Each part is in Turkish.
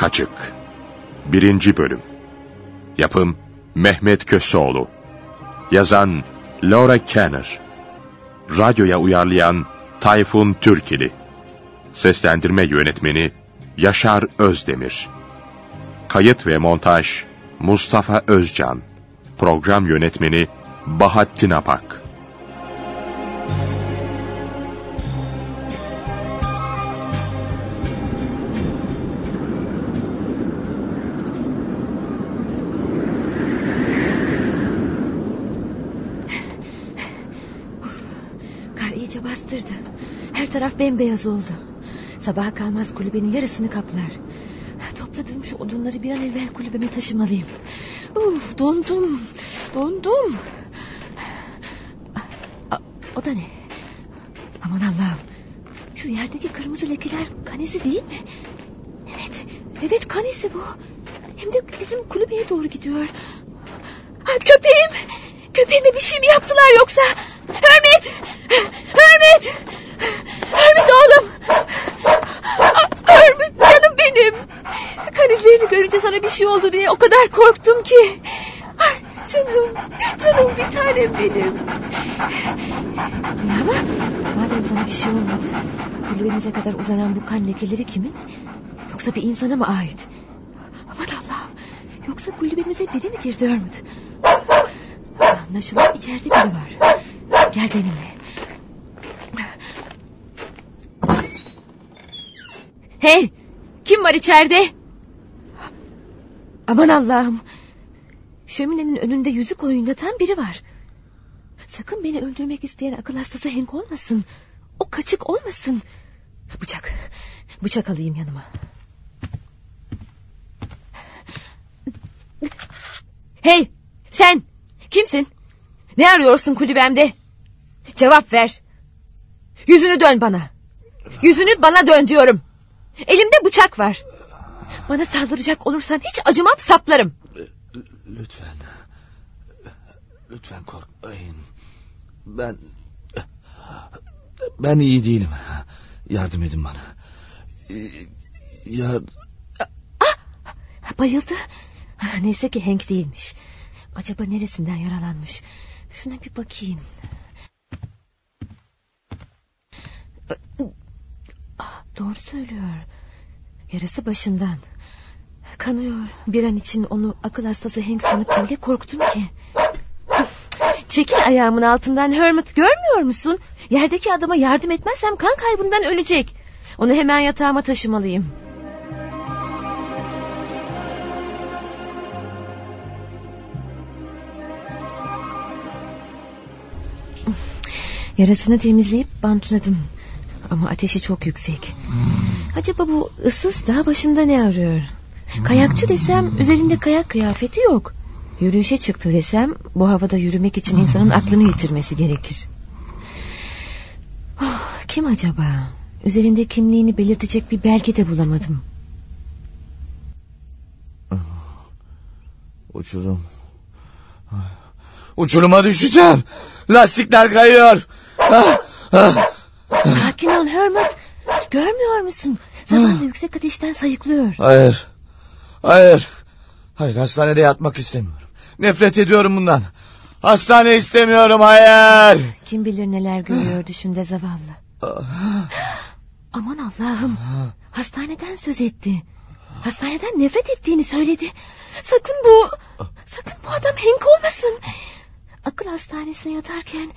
Kaçık. 1. Bölüm. Yapım Mehmet Köseoğlu. Yazan Laura Kenner. Radyoya uyarlayan Tayfun Türkili. Seslendirme Yönetmeni Yaşar Özdemir. Kayıt ve Montaj Mustafa Özcan. Program Yönetmeni Bahattin Apak bembeyaz oldu. Sabaha kalmaz kulübenin yarısını kaplar. Topladığım şu odunları bir an evvel kulübeme taşımalıyım. Uf, dondum. Dondum. O da ne? Aman Allah'ım. Şu yerdeki kırmızı lekeler kanisi değil mi? Evet. Evet kanisi bu. Hem de bizim kulübeye doğru gidiyor. Ha, köpeğim. Köpeğime bir şey mi yaptılar yoksa? Hürmet! Hürmet oğlum. Hürmet canım benim. Kan izlerini görünce sana bir şey oldu diye o kadar korktum ki. Ay, canım, canım bir tanem benim. Ama madem sana bir şey olmadı... ...kulübemize kadar uzanan bu kan lekeleri kimin? Yoksa bir insana mı ait? Aman Allah'ım. Yoksa kulübemize biri mi girdi Örmüt? Anlaşılan içeride biri var. Gel benimle. Hey! Kim var içeride? Aman Allah'ım. Şöminenin önünde yüzük oynatan biri var. Sakın beni öldürmek isteyen akıl hastası Henk olmasın. O kaçık olmasın. Bıçak. Bıçak alayım yanıma. Hey! Sen! Kimsin? Ne arıyorsun kulübemde? Cevap ver. Yüzünü dön bana. Yüzünü bana dön diyorum. Elimde bıçak var. Bana saldıracak olursan hiç acımam saplarım. Lütfen. Lütfen korkmayın. Ben... Ben iyi değilim. Yardım edin bana. Ya... Ah, bayıldı. Neyse ki Hank değilmiş. Acaba neresinden yaralanmış? Şuna bir bakayım. Ah, doğru söylüyor. Yarası başından. Kanıyor. Bir an için onu akıl hastası Hank sanıp öyle korktum ki. Çekil ayağımın altından Hermit görmüyor musun? Yerdeki adama yardım etmezsem kan kaybından ölecek. Onu hemen yatağıma taşımalıyım. Yarasını temizleyip bantladım. Ama ateşi çok yüksek. Acaba bu ıssız dağ başında ne arıyor? Kayakçı desem üzerinde kayak kıyafeti yok. Yürüyüşe çıktı desem bu havada yürümek için insanın aklını yitirmesi gerekir. Oh, kim acaba? Üzerinde kimliğini belirtecek bir belge de bulamadım. Uçurum. Uçuruma düşeceğim. Lastikler kayıyor. Ah, ah. Sakin ol Hermit. Görmüyor musun? Zamanla yüksek ateşten sayıklıyor. Hayır. Hayır. Hayır hastanede yatmak istemiyorum. Nefret ediyorum bundan. Hastane istemiyorum hayır. Kim bilir neler görüyor düşünde zavallı. Aman Allah'ım. Hastaneden söz etti. Hastaneden nefret ettiğini söyledi. Sakın bu... Sakın bu adam Hank olmasın. Akıl hastanesine yatarken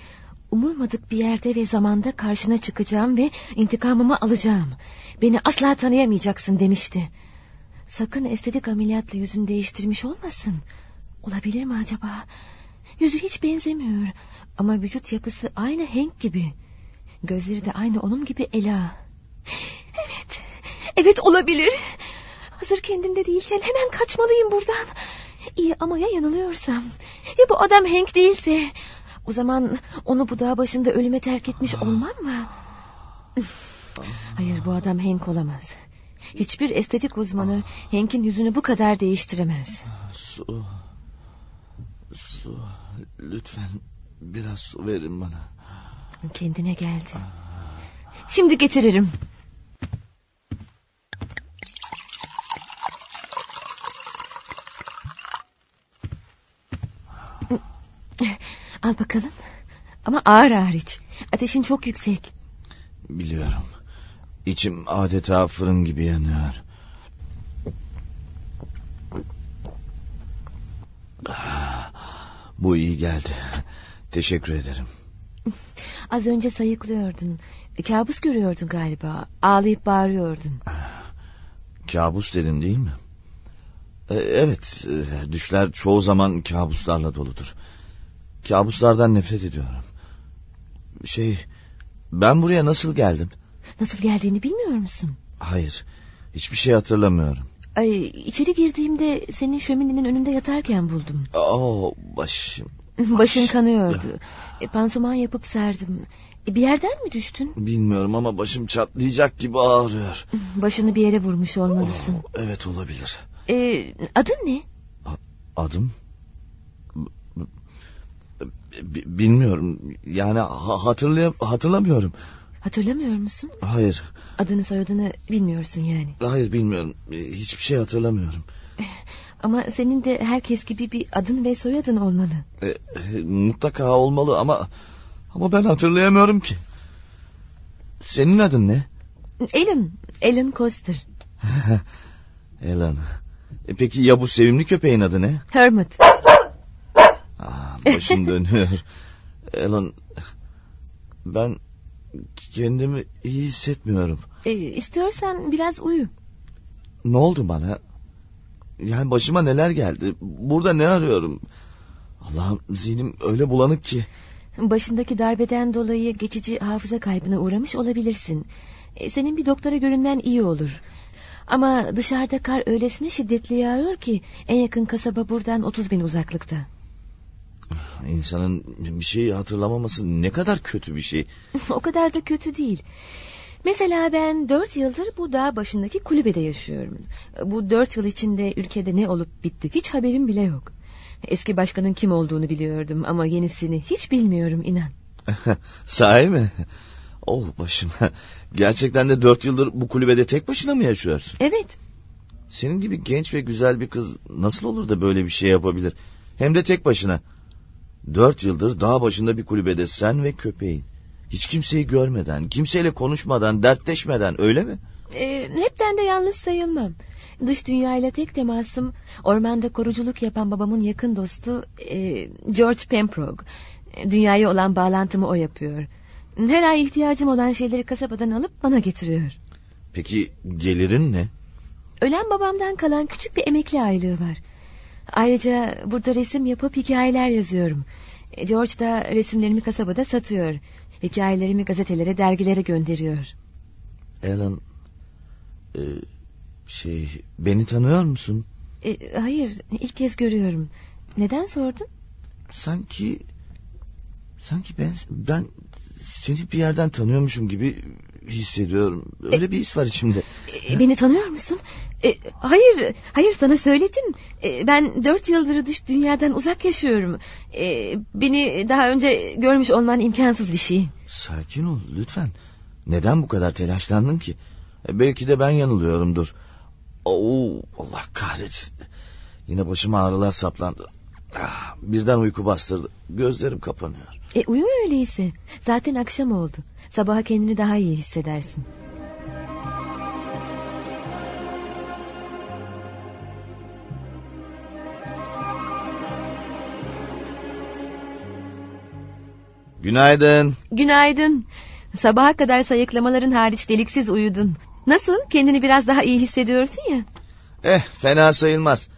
umulmadık bir yerde ve zamanda karşına çıkacağım ve intikamımı alacağım. Beni asla tanıyamayacaksın demişti. Sakın estetik ameliyatla yüzünü değiştirmiş olmasın. Olabilir mi acaba? Yüzü hiç benzemiyor. Ama vücut yapısı aynı Hank gibi. Gözleri de aynı onun gibi Ela. Evet, evet olabilir. Hazır kendinde değilken hemen kaçmalıyım buradan. İyi ama ya yanılıyorsam? Ya bu adam Hank değilse? O zaman onu bu dağ başında ölüme terk etmiş ah. olmam mı? Hayır bu adam Hank olamaz. Hiçbir estetik uzmanı ah. Hank'in yüzünü bu kadar değiştiremez. Ah, su. Su. Lütfen biraz su verin bana. Kendine geldi. Şimdi getiririm. Al bakalım. Ama ağır ağır iç. Ateşin çok yüksek. Biliyorum. İçim adeta fırın gibi yanıyor. Bu iyi geldi. Teşekkür ederim. Az önce sayıklıyordun. Kabus görüyordun galiba. Ağlayıp bağırıyordun. Kabus dedim değil mi? E, evet, e, düşler çoğu zaman kabuslarla doludur. Kabuslardan nefret ediyorum. Şey, ben buraya nasıl geldim? Nasıl geldiğini bilmiyor musun? Hayır, hiçbir şey hatırlamıyorum. Ay, içeri girdiğimde senin şöminenin önünde yatarken buldum. Oo, başım. Başın kanıyordu. E, pansuman yapıp serdim. E, bir yerden mi düştün? Bilmiyorum ama başım çatlayacak gibi ağrıyor. Başını bir yere vurmuş olmalısın. Oo, evet olabilir. E, adın ne? Adım? Bilmiyorum. Yani ha- hatırlay hatırlamıyorum. Hatırlamıyor musun? Hayır. Adını soyadını bilmiyorsun yani. Hayır bilmiyorum. Hiçbir şey hatırlamıyorum. Ama senin de herkes gibi bir adın ve soyadın olmalı. E, e, mutlaka olmalı ama ama ben hatırlayamıyorum ki. Senin adın ne? Alan, Alan Coster. Alan. E, peki ya bu sevimli köpeğin adı ne? Hermit. Başım dönüyor. Alan ben kendimi iyi hissetmiyorum. E, istiyorsan biraz uyu. Ne oldu bana? Yani başıma neler geldi? Burada ne arıyorum? Allah'ım zihnim öyle bulanık ki. Başındaki darbeden dolayı geçici hafıza kaybına uğramış olabilirsin. E, senin bir doktora görünmen iyi olur. Ama dışarıda kar öylesine şiddetli yağıyor ki en yakın kasaba buradan 30 bin uzaklıkta. İnsanın bir şeyi hatırlamaması ne kadar kötü bir şey. o kadar da kötü değil. Mesela ben dört yıldır bu dağ başındaki kulübede yaşıyorum. Bu dört yıl içinde ülkede ne olup bitti hiç haberim bile yok. Eski başkanın kim olduğunu biliyordum ama yenisini hiç bilmiyorum inan. Sahi mi? Oh başım. Gerçekten de dört yıldır bu kulübede tek başına mı yaşıyorsun? Evet. Senin gibi genç ve güzel bir kız nasıl olur da böyle bir şey yapabilir? Hem de tek başına. Dört yıldır dağ başında bir kulübede sen ve köpeğin. Hiç kimseyi görmeden, kimseyle konuşmadan, dertleşmeden öyle mi? Ee, hepten de yalnız sayılmam. Dış dünyayla tek temasım ormanda koruculuk yapan babamın yakın dostu e, George Pembroke. Dünyaya olan bağlantımı o yapıyor. Her ay ihtiyacım olan şeyleri kasabadan alıp bana getiriyor. Peki gelirin ne? Ölen babamdan kalan küçük bir emekli aylığı var. Ayrıca burada resim yapıp hikayeler yazıyorum. E, George da resimlerimi kasabada satıyor. Hikayelerimi gazetelere, dergilere gönderiyor. Alan, e, şey, beni tanıyor musun? E, hayır, ilk kez görüyorum. Neden sordun? Sanki, sanki ben, ben seni bir yerden tanıyormuşum gibi hissediyorum. Öyle e, bir his var içimde. E, beni tanıyor musun? E, hayır, hayır sana söyledim. E, ben dört yıldır dış dünyadan uzak yaşıyorum. E, beni daha önce görmüş olman imkansız bir şey. Sakin ol lütfen. Neden bu kadar telaşlandın ki? E, belki de ben yanılıyorumdur. Oo, Allah kahretsin. Yine başıma ağrılar saplandı. Ah, birden uyku bastırdı. Gözlerim kapanıyor. E uyu öyleyse. Zaten akşam oldu. Sabaha kendini daha iyi hissedersin. Günaydın. Günaydın. Sabaha kadar sayıklamaların hariç deliksiz uyudun. Nasıl? Kendini biraz daha iyi hissediyorsun ya. Eh fena sayılmaz.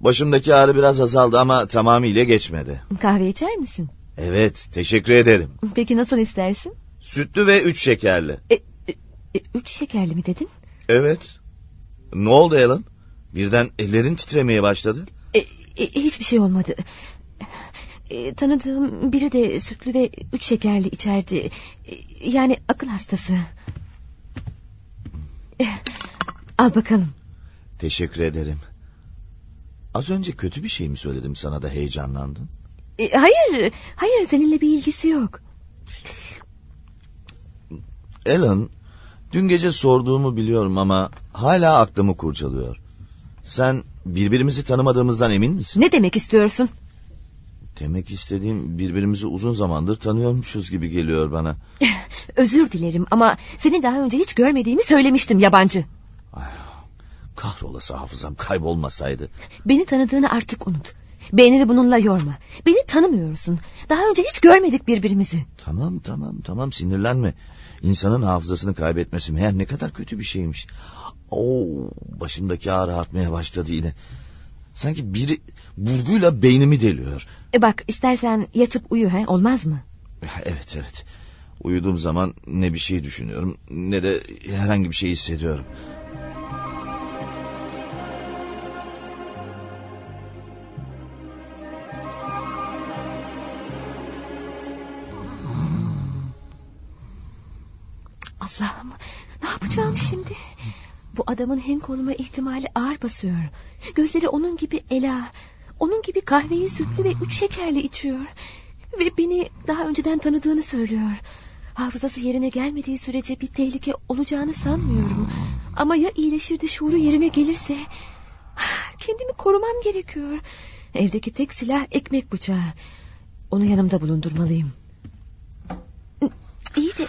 Başımdaki ağrı biraz azaldı ama tamamıyla geçmedi. Kahve içer misin? Evet teşekkür ederim. Peki nasıl istersin? Sütlü ve üç şekerli. E, e, e, üç şekerli mi dedin? Evet. Ne oldu Alan? Birden ellerin titremeye başladı. E, e, hiçbir şey olmadı. E, tanıdığım biri de sütlü ve üç şekerli içerdi. E, yani akıl hastası. E, al bakalım. Teşekkür ederim. Az önce kötü bir şey mi söyledim sana da heyecanlandın? E, hayır, hayır seninle bir ilgisi yok. Alan, dün gece sorduğumu biliyorum ama hala aklımı kurcalıyor. Sen birbirimizi tanımadığımızdan emin misin? Ne demek istiyorsun? Demek istediğim birbirimizi uzun zamandır tanıyormuşuz gibi geliyor bana. Özür dilerim ama seni daha önce hiç görmediğimi söylemiştim yabancı. Ay, kahrolası hafızam kaybolmasaydı. Beni tanıdığını artık unut. Beynini bununla yorma. Beni tanımıyorsun. Daha önce hiç görmedik birbirimizi. Tamam tamam tamam sinirlenme. İnsanın hafızasını kaybetmesi meğer ne kadar kötü bir şeymiş. Oo, başımdaki ağrı artmaya başladı yine. Sanki biri burguyla beynimi deliyor. E bak istersen yatıp uyu he olmaz mı? Evet evet. Uyuduğum zaman ne bir şey düşünüyorum ne de herhangi bir şey hissediyorum. Allah'ım ne yapacağım şimdi? Bu adamın Hank olma ihtimali ağır basıyor. Gözleri onun gibi ela, onun gibi kahveyi sütlü ve üç şekerli içiyor. Ve beni daha önceden tanıdığını söylüyor. Hafızası yerine gelmediği sürece bir tehlike olacağını sanmıyorum. Ama ya iyileşir de şuuru yerine gelirse... Kendimi korumam gerekiyor. Evdeki tek silah ekmek bıçağı. Onu yanımda bulundurmalıyım. İyi de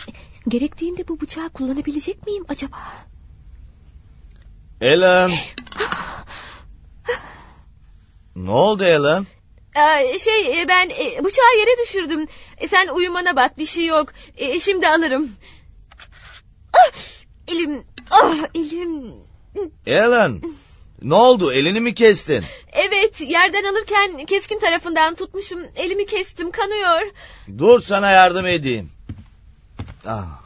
gerektiğinde bu bıçağı kullanabilecek miyim acaba? Ellen. ne oldu Ellen? Ee, şey ben e, bıçağı yere düşürdüm. E, sen uyumana bak bir şey yok. E, şimdi alırım. Ah, elim, ah elim. Ellen. Ne oldu elini mi kestin? Evet yerden alırken keskin tarafından tutmuşum. Elimi kestim kanıyor. Dur sana yardım edeyim. Ah.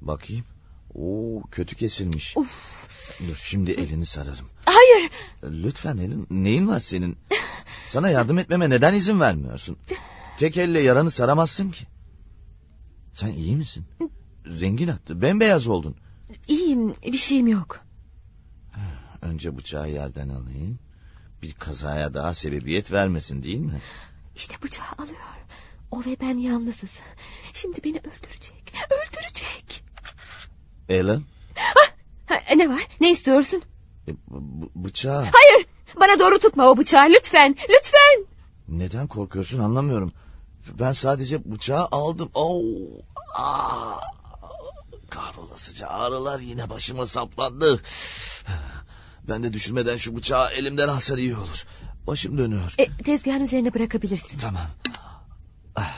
Bakayım. Oo kötü kesilmiş. Uf. Dur şimdi elini sararım. Hayır. Lütfen elin neyin var senin? Sana yardım etmeme neden izin vermiyorsun? Tek elle yaranı saramazsın ki. Sen iyi misin? Zengin attı. Bembeyaz oldun. İyiyim bir şeyim yok. Önce bıçağı yerden alayım. Bir kazaya daha sebebiyet vermesin değil mi? İşte bıçağı alıyor. O ve ben yalnızız. Şimdi beni öldürecek. Öldürecek. Ellen? Ha, ne var? Ne istiyorsun? E, b- bıçağı. Hayır. Bana doğru tutma o bıçağı lütfen. Lütfen. Neden korkuyorsun anlamıyorum. Ben sadece bıçağı aldım. Oo. Aa. Kahrolasıca ağrılar yine başıma saplandı. Ben de düşürmeden şu bıçağı elimden alsa iyi olur. Başım dönüyor. E, tezgahın üzerine bırakabilirsin. Tamam. Ah,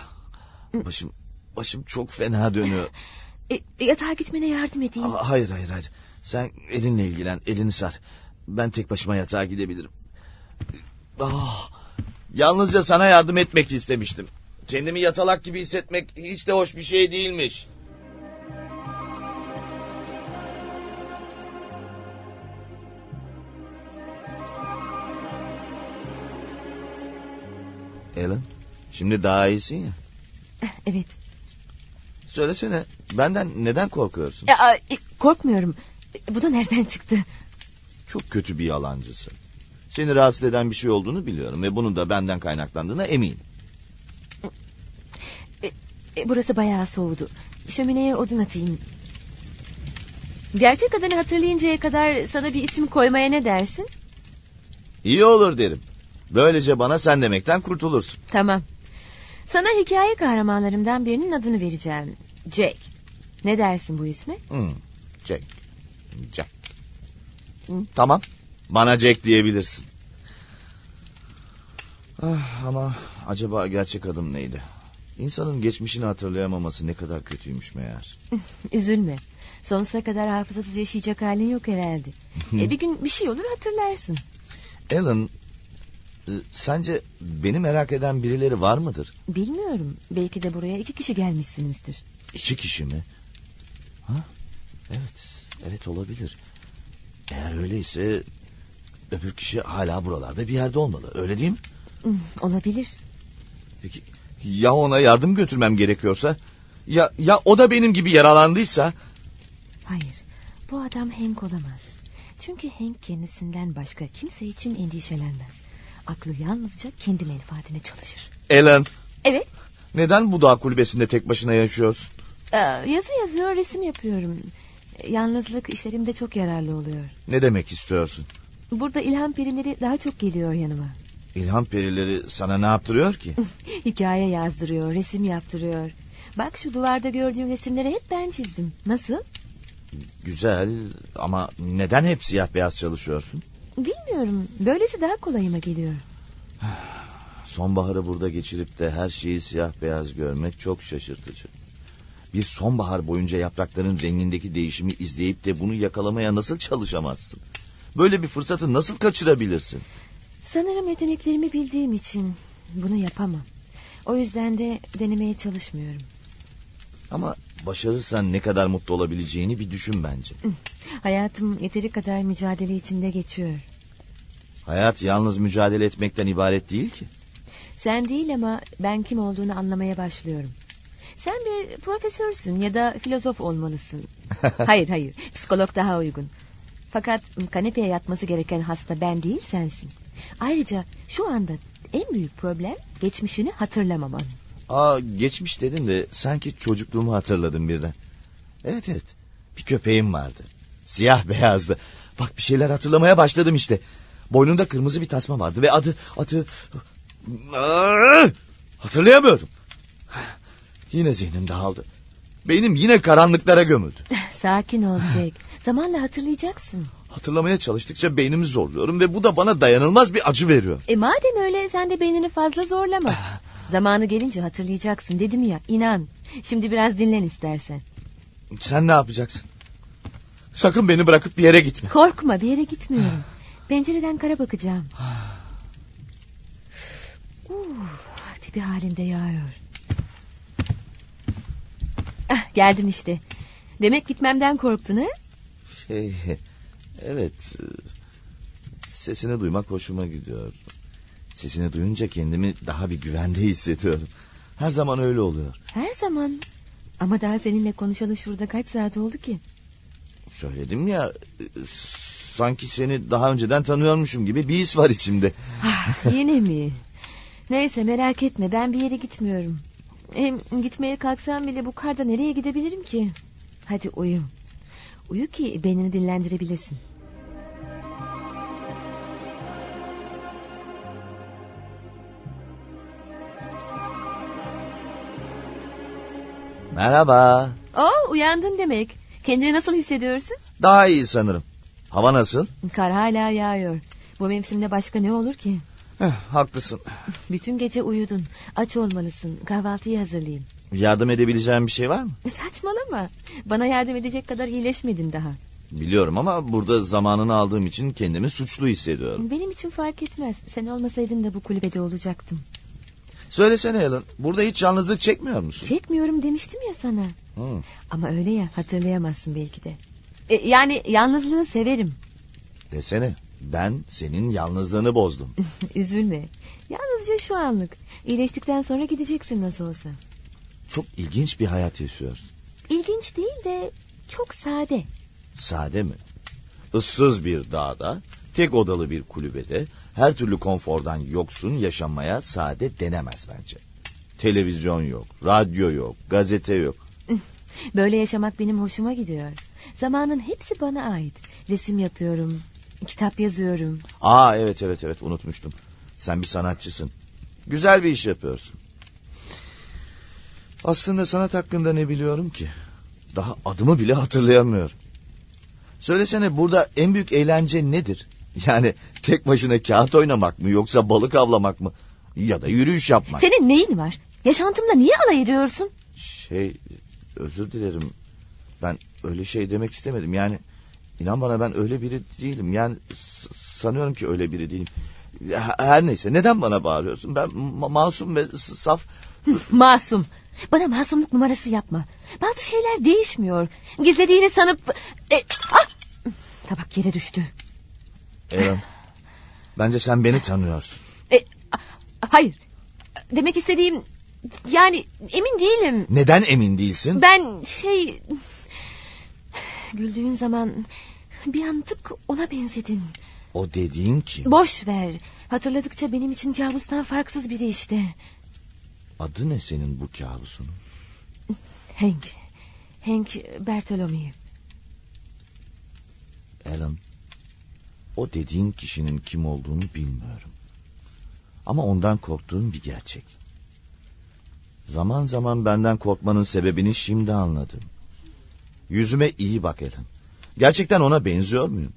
Başım başım çok fena dönüyor. E, yatağa gitmene yardım edeyim. Aa, hayır hayır hayır. Sen elinle ilgilen, elini sar. Ben tek başıma yatağa gidebilirim. Ah, yalnızca sana yardım etmek istemiştim. Kendimi yatalak gibi hissetmek hiç de hoş bir şey değilmiş. Alan, şimdi daha iyisin ya. Eh, Evet. Söylesene, benden neden korkuyorsun? E, a, e, korkmuyorum. E, Bu da nereden çıktı? Çok kötü bir yalancısın. Seni rahatsız eden bir şey olduğunu biliyorum ve bunun da benden kaynaklandığına eminim. E, burası bayağı soğudu. Şömineye odun atayım. Gerçek adını hatırlayıncaya kadar sana bir isim koymaya ne dersin? İyi olur derim. Böylece bana sen demekten kurtulursun. Tamam. Sana hikaye kahramanlarımdan birinin adını vereceğim. Jack. Ne dersin bu isme? Hmm, Jack. Jack. Hmm, tamam. Bana Jack diyebilirsin. Ah, ama acaba gerçek adım neydi? İnsanın geçmişini hatırlayamaması ne kadar kötüymüş meğer. Üzülme. Sonsuza kadar hafızasız yaşayacak halin yok herhalde. e, bir gün bir şey olur hatırlarsın. Alan, sence beni merak eden birileri var mıdır? Bilmiyorum. Belki de buraya iki kişi gelmişsinizdir. İki kişi mi? Ha? Evet, evet olabilir. Eğer öyleyse öbür kişi hala buralarda bir yerde olmalı. Öyle değil mi? Hmm, Olabilir. Peki ya ona yardım götürmem gerekiyorsa? Ya ya o da benim gibi yaralandıysa? Hayır. Bu adam Hank olamaz. Çünkü Hank kendisinden başka kimse için endişelenmez. Aklı yalnızca kendi menfaatine çalışır. Ellen, Evet. neden bu dağ kulübesinde tek başına yaşıyorsun? Aa, yazı yazıyor, resim yapıyorum. Yalnızlık işlerimde çok yararlı oluyor. Ne demek istiyorsun? Burada ilham perileri daha çok geliyor yanıma. İlham perileri sana ne yaptırıyor ki? Hikaye yazdırıyor, resim yaptırıyor. Bak şu duvarda gördüğün resimleri hep ben çizdim. Nasıl? Güzel ama neden hep siyah beyaz çalışıyorsun? Bilmiyorum. Böylesi daha kolayıma geliyor. Sonbaharı burada geçirip de her şeyi siyah beyaz görmek çok şaşırtıcı. Bir sonbahar boyunca yaprakların rengindeki değişimi izleyip de bunu yakalamaya nasıl çalışamazsın? Böyle bir fırsatı nasıl kaçırabilirsin? Sanırım yeteneklerimi bildiğim için bunu yapamam. O yüzden de denemeye çalışmıyorum. Ama başarırsan ne kadar mutlu olabileceğini bir düşün bence. Hayatım yeteri kadar mücadele içinde geçiyor. Hayat yalnız mücadele etmekten ibaret değil ki. Sen değil ama ben kim olduğunu anlamaya başlıyorum. Sen bir profesörsün ya da filozof olmalısın. hayır hayır psikolog daha uygun. Fakat kanepeye yatması gereken hasta ben değil sensin. Ayrıca şu anda en büyük problem geçmişini hatırlamaman. Aa geçmiş dedin de sanki çocukluğumu hatırladım birden. Evet evet bir köpeğim vardı. Siyah beyazdı. Bak bir şeyler hatırlamaya başladım işte. Boynunda kırmızı bir tasma vardı ve adı adı hatırlayamıyorum. Yine zihnim dağıldı. Beynim yine karanlıklara gömüldü. Sakin ol Jack. Zamanla hatırlayacaksın. Hatırlamaya çalıştıkça beynimi zorluyorum ve bu da bana dayanılmaz bir acı veriyor. E madem öyle sen de beynini fazla zorlama. Zamanı gelince hatırlayacaksın dedim ya inan. Şimdi biraz dinlen istersen. Sen ne yapacaksın? Sakın beni bırakıp bir yere gitme. Korkma bir yere gitmiyorum. Pencereden kara bakacağım. Uf, tipi halinde yağıyor. Ah, geldim işte. Demek gitmemden korktun ha? Şey, evet. Sesini duymak hoşuma gidiyor. Sesini duyunca kendimi daha bir güvende hissediyorum. Her zaman öyle oluyor. Her zaman. Ama daha seninle konuşalı şurada kaç saat oldu ki? Söyledim ya, sanki seni daha önceden tanıyormuşum gibi bir his var içimde. Ah, yine mi? Neyse merak etme ben bir yere gitmiyorum. Hem gitmeye kalksam bile bu karda nereye gidebilirim ki? Hadi uyu. Uyu ki beynini dinlendirebilesin. Merhaba. Oo uyandın demek. Kendini nasıl hissediyorsun? Daha iyi sanırım. Hava nasıl? Kar hala yağıyor. Bu mevsimde başka ne olur ki? Eh, haklısın. Bütün gece uyudun. Aç olmalısın. Kahvaltıyı hazırlayayım. Yardım edebileceğim bir şey var mı? Saçmalama. Bana yardım edecek kadar iyileşmedin daha. Biliyorum ama burada zamanını aldığım için kendimi suçlu hissediyorum. Benim için fark etmez. Sen olmasaydın da bu kulübede olacaktım. Söylesene Helen, burada hiç yalnızlık çekmiyor musun? Çekmiyorum demiştim ya sana. Hı. Ama öyle ya hatırlayamazsın belki de. E, yani yalnızlığı severim. Desene, ben senin yalnızlığını bozdum. Üzülme. Yalnızca şu anlık. İyileştikten sonra gideceksin nasıl olsa. Çok ilginç bir hayat yaşıyorsun. İlginç değil de çok sade. Sade mi? Issız bir dağda, tek odalı bir kulübede, her türlü konfordan yoksun yaşamaya sade denemez bence. Televizyon yok, radyo yok, gazete yok. Böyle yaşamak benim hoşuma gidiyor. Zamanın hepsi bana ait. Resim yapıyorum, kitap yazıyorum. Aa evet evet evet unutmuştum. Sen bir sanatçısın. Güzel bir iş yapıyorsun. Aslında sanat hakkında ne biliyorum ki? Daha adımı bile hatırlayamıyorum. Söylesene burada en büyük eğlence nedir? Yani tek başına kağıt oynamak mı yoksa balık avlamak mı? Ya da yürüyüş yapmak. Senin neyin var? Yaşantımda niye alay ediyorsun? Şey özür dilerim. Ben öyle şey demek istemedim. Yani inan bana ben öyle biri değilim. Yani sanıyorum ki öyle biri değilim. Her neyse neden bana bağırıyorsun? Ben ma- masum ve saf. Masum. Bana masumluk numarası yapma. Bazı şeyler değişmiyor. Gizlediğini sanıp... E, ah! Tabak yere düştü. Aaron, bence sen beni tanıyorsun. E, hayır. Demek istediğim... Yani emin değilim. Neden emin değilsin? Ben şey... Güldüğün zaman bir an tıpkı ona benzedin. O dediğin kim? Boş ver. Hatırladıkça benim için kabustan farksız biri işte. Adı ne senin bu kabusunun? Hank. Hank Bertolomeu. Alan, o dediğin kişinin kim olduğunu bilmiyorum. Ama ondan korktuğum bir gerçek. Zaman zaman benden korkmanın sebebini şimdi anladım. Yüzüme iyi bak Ellen. Gerçekten ona benziyor muyum?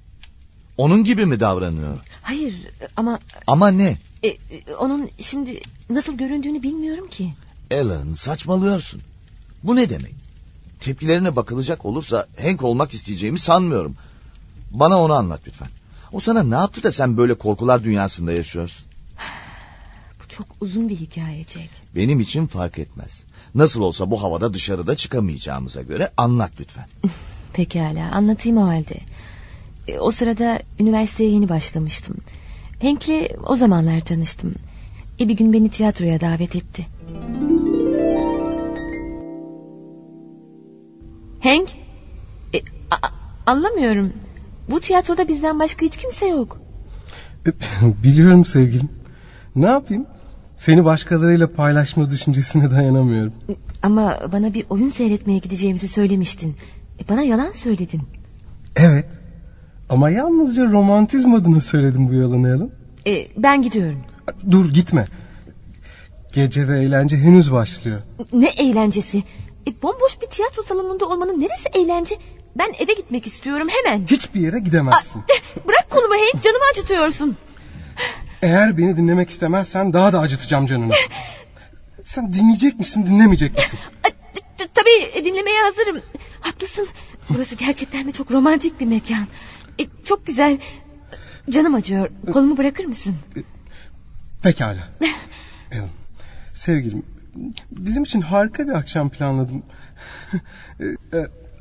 Onun gibi mi davranıyor? Hayır ama... Ama ne? E, e, onun şimdi nasıl göründüğünü bilmiyorum ki. Ellen saçmalıyorsun. Bu ne demek? Tepkilerine bakılacak olursa Hank olmak isteyeceğimi sanmıyorum. Bana onu anlat lütfen. O sana ne yaptı da sen böyle korkular dünyasında yaşıyorsun? Bu çok uzun bir hikaye Jack. Benim için fark etmez. Nasıl olsa bu havada dışarıda çıkamayacağımıza göre anlat lütfen. Pekala anlatayım o halde. E, o sırada üniversiteye yeni başlamıştım. Hank'le o zamanlar tanıştım. E, bir gün beni tiyatroya davet etti. Hank? E, anlamıyorum. Bu tiyatroda bizden başka hiç kimse yok. Biliyorum sevgilim. Ne yapayım? Seni başkalarıyla paylaşma düşüncesine dayanamıyorum. Ama bana bir oyun seyretmeye gideceğimizi söylemiştin. E, bana yalan söyledin. Evet. Ama yalnızca romantizm adına söyledim bu yalanı Alan. E, ben gidiyorum. Dur gitme. Gece ve eğlence henüz başlıyor. Ne eğlencesi? E, bomboş bir tiyatro salonunda olmanın neresi eğlence? Ben eve gitmek istiyorum hemen. Hiçbir yere gidemezsin. Aa, eh, bırak kolumu Hank canımı acıtıyorsun. Eğer beni dinlemek istemezsen daha da acıtacağım canını. Sen dinleyecek misin dinlemeyecek misin? Aa, t- Tabii dinlemeye hazırım. Haklısın. Burası gerçekten de çok romantik bir mekan. E, çok güzel. Canım acıyor. Kolumu bırakır mısın? Pekala. Evet. Sevgilim, bizim için harika bir akşam planladım.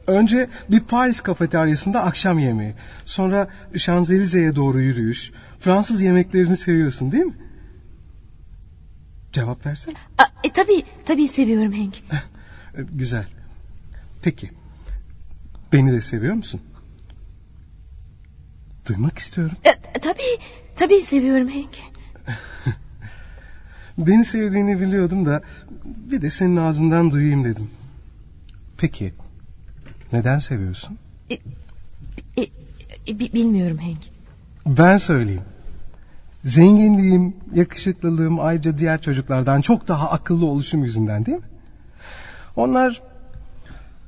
Önce bir Paris kafeteryasında akşam yemeği. Sonra Şanzelize'ye doğru yürüyüş. Fransız yemeklerini seviyorsun değil mi? Cevap versene. Aa, e, tabii, tabii seviyorum Hank. Ee, Güzel. Peki. Beni de seviyor musun? Duymak istiyorum. E, tabii, tabii seviyorum Hank. Beni sevdiğini biliyordum da bir de senin ağzından duyayım dedim. Peki neden seviyorsun? E, e, bi- bilmiyorum Hank. Ben söyleyeyim. Zenginliğim, yakışıklılığım ayrıca diğer çocuklardan çok daha akıllı oluşum yüzünden değil mi? Onlar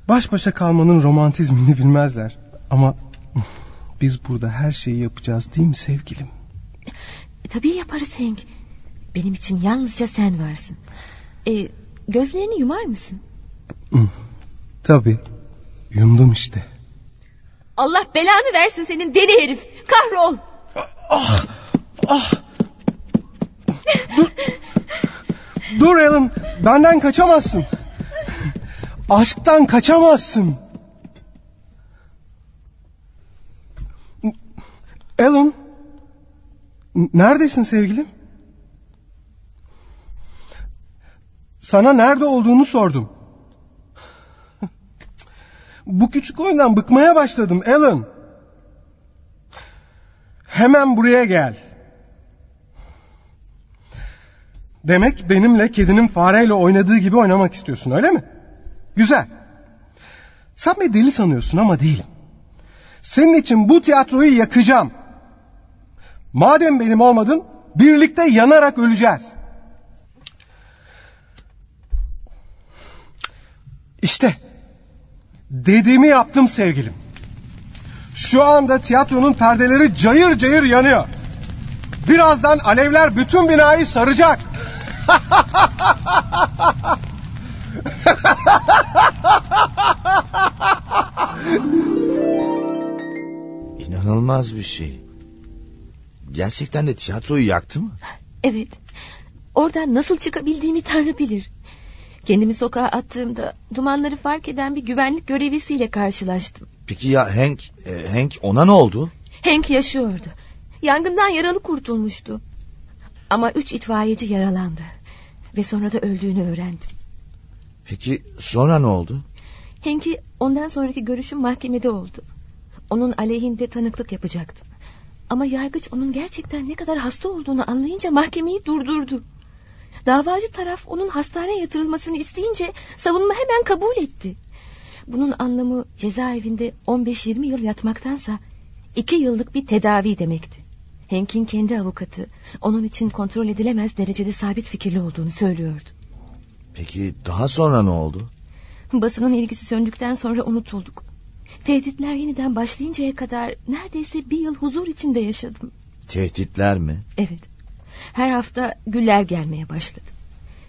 baş başa kalmanın romantizmini bilmezler. Ama biz burada her şeyi yapacağız değil mi sevgilim? E, tabii yaparız Hank. Benim için yalnızca sen varsın. E, gözlerini yumar mısın? Tabii. Yumdum işte. Allah belanı versin senin deli herif. Kahrol. Ah! Ah! Dur. Dur Alan. Benden kaçamazsın. Aşktan kaçamazsın. Alan. Neredesin sevgilim? Sana nerede olduğunu sordum. Bu küçük oyundan bıkmaya başladım Alan. Hemen buraya gel. Demek benimle kedinin fareyle oynadığı gibi oynamak istiyorsun öyle mi? Güzel. Sen beni deli sanıyorsun ama değilim. Senin için bu tiyatroyu yakacağım. Madem benim olmadın birlikte yanarak öleceğiz. İşte dediğimi yaptım sevgilim. Şu anda tiyatronun perdeleri cayır cayır yanıyor. Birazdan alevler bütün binayı saracak. İnanılmaz bir şey. Gerçekten de tiyatroyu yaktı mı? Evet. Oradan nasıl çıkabildiğimi Tanrı bilir. Kendimi sokağa attığımda dumanları fark eden bir güvenlik görevlisiyle karşılaştım. Peki ya Hank, e, Hank ona ne oldu? Hank yaşıyordu. Yangından yaralı kurtulmuştu. Ama üç itfaiyeci yaralandı. Ve sonra da öldüğünü öğrendim. Peki sonra ne oldu? Hank'i ondan sonraki görüşüm mahkemede oldu. Onun aleyhinde tanıklık yapacaktım. Ama yargıç onun gerçekten ne kadar hasta olduğunu anlayınca mahkemeyi durdurdu. Davacı taraf onun hastaneye yatırılmasını isteyince savunma hemen kabul etti. Bunun anlamı cezaevinde 15-20 yıl yatmaktansa iki yıllık bir tedavi demekti. Hank'in kendi avukatı onun için kontrol edilemez derecede sabit fikirli olduğunu söylüyordu. Peki daha sonra ne oldu? Basının ilgisi söndükten sonra unutulduk. Tehditler yeniden başlayıncaya kadar neredeyse bir yıl huzur içinde yaşadım. Tehditler mi? Evet. Her hafta güller gelmeye başladı.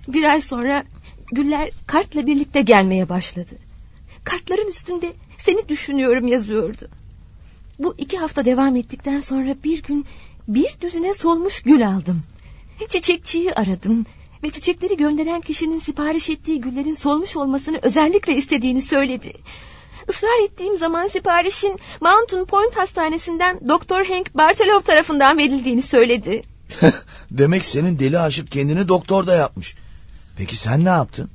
Bir ay sonra güller kartla birlikte gelmeye başladı. Kartların üstünde seni düşünüyorum yazıyordu. Bu iki hafta devam ettikten sonra bir gün bir düzine solmuş gül aldım. Çiçekçiyi aradım ve çiçekleri gönderen kişinin sipariş ettiği güllerin solmuş olmasını özellikle istediğini söyledi. Israr ettiğim zaman siparişin Mountain Point Hastanesi'nden Doktor Hank Bartelov tarafından verildiğini söyledi. Demek senin deli aşık kendini doktor da yapmış. Peki sen ne yaptın?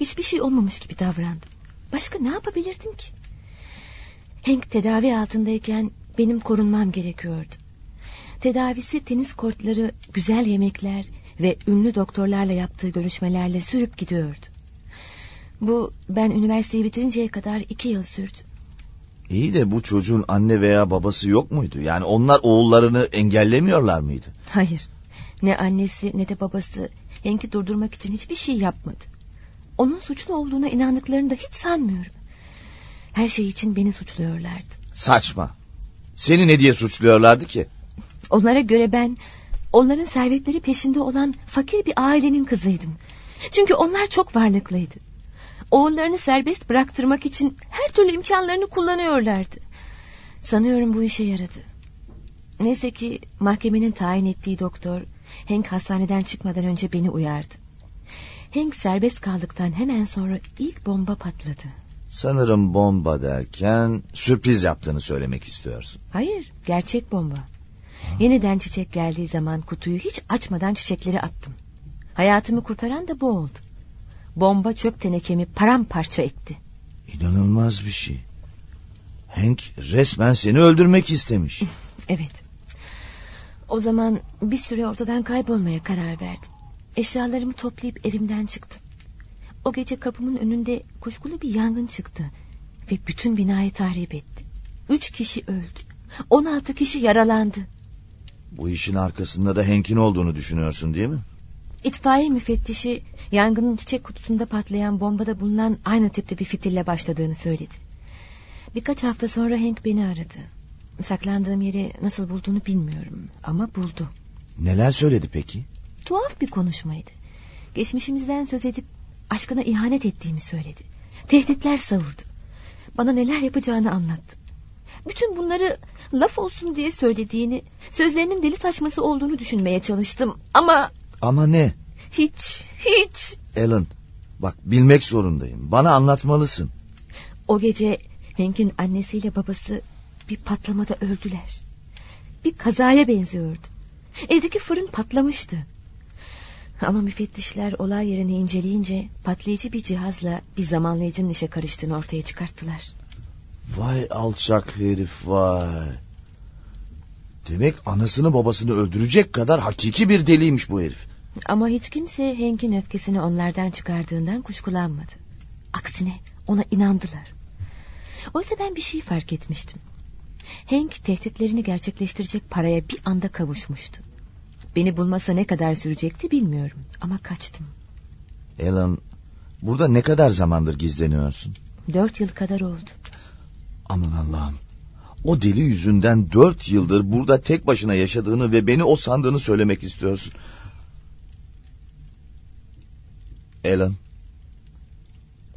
Hiçbir şey olmamış gibi davrandım. Başka ne yapabilirdim ki? Hank tedavi altındayken benim korunmam gerekiyordu. Tedavisi tenis kortları, güzel yemekler ve ünlü doktorlarla yaptığı görüşmelerle sürüp gidiyordu. Bu ben üniversiteyi bitirinceye kadar iki yıl sürdü. İyi de bu çocuğun anne veya babası yok muydu? Yani onlar oğullarını engellemiyorlar mıydı? Hayır. Ne annesi ne de babası Hank'i durdurmak için hiçbir şey yapmadı. Onun suçlu olduğuna inandıklarını da hiç sanmıyorum. Her şey için beni suçluyorlardı. Saçma. Seni ne diye suçluyorlardı ki? Onlara göre ben onların servetleri peşinde olan fakir bir ailenin kızıydım. Çünkü onlar çok varlıklıydı. Oğullarını serbest bıraktırmak için her türlü imkanlarını kullanıyorlardı. Sanıyorum bu işe yaradı. Neyse ki mahkemenin tayin ettiği doktor Hank hastaneden çıkmadan önce beni uyardı. Hank serbest kaldıktan hemen sonra ilk bomba patladı. Sanırım bomba derken sürpriz yaptığını söylemek istiyorsun. Hayır, gerçek bomba. Yeniden çiçek geldiği zaman kutuyu hiç açmadan çiçekleri attım. Hayatımı kurtaran da bu oldu. Bomba çöp tenekemi paramparça etti. İnanılmaz bir şey. Hank resmen seni öldürmek istemiş. evet. O zaman bir süre ortadan kaybolmaya karar verdim. Eşyalarımı toplayıp evimden çıktım. O gece kapımın önünde kuşkulu bir yangın çıktı. Ve bütün binayı tahrip etti. Üç kişi öldü. On altı kişi yaralandı. Bu işin arkasında da Hank'in olduğunu düşünüyorsun değil mi? İtfaiye müfettişi yangının çiçek kutusunda patlayan bombada bulunan aynı tipte bir fitille başladığını söyledi. Birkaç hafta sonra Hank beni aradı. Saklandığım yeri nasıl bulduğunu bilmiyorum ama buldu. Neler söyledi peki? Tuhaf bir konuşmaydı. Geçmişimizden söz edip aşkına ihanet ettiğimi söyledi. Tehditler savurdu. Bana neler yapacağını anlattı. Bütün bunları laf olsun diye söylediğini, sözlerinin deli taşması olduğunu düşünmeye çalıştım ama... Ama ne? Hiç, hiç. Alan, bak bilmek zorundayım. Bana anlatmalısın. O gece Hank'in annesiyle babası bir patlamada öldüler. Bir kazaya benziyordu. Evdeki fırın patlamıştı. Ama müfettişler olay yerini inceleyince patlayıcı bir cihazla bir zamanlayıcının işe karıştığını ortaya çıkarttılar. Vay alçak herif vay. Demek anasını babasını öldürecek kadar hakiki bir deliymiş bu herif. Ama hiç kimse Hank'in öfkesini onlardan çıkardığından kuşkulanmadı. Aksine ona inandılar. Oysa ben bir şey fark etmiştim. Hank tehditlerini gerçekleştirecek paraya bir anda kavuşmuştu. Beni bulması ne kadar sürecekti bilmiyorum ama kaçtım. Alan, burada ne kadar zamandır gizleniyorsun? Dört yıl kadar oldu. Aman Allah'ım. O deli yüzünden dört yıldır burada tek başına yaşadığını ve beni o sandığını söylemek istiyorsun. Alan.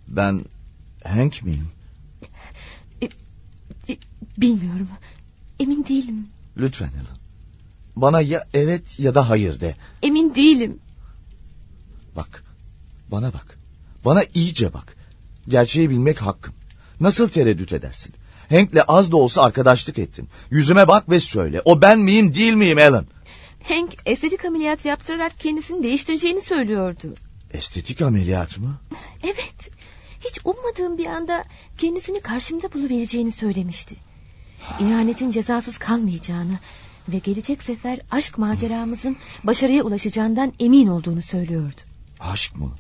Ben Hank miyim? Bilmiyorum. Emin değilim. Lütfen Alan. Bana ya evet ya da hayır de. Emin değilim. Bak. Bana bak. Bana iyice bak. Gerçeği bilmek hakkım. Nasıl tereddüt edersin? Hank'le az da olsa arkadaşlık ettin. Yüzüme bak ve söyle. O ben miyim değil miyim Alan? Hank estetik ameliyat yaptırarak kendisini değiştireceğini söylüyordu. Estetik ameliyat mı? Evet. Hiç ummadığım bir anda kendisini karşımda buluvereceğini söylemişti. İhanetin cezasız kalmayacağını ve gelecek sefer aşk maceramızın başarıya ulaşacağından emin olduğunu söylüyordu. Aşk mı?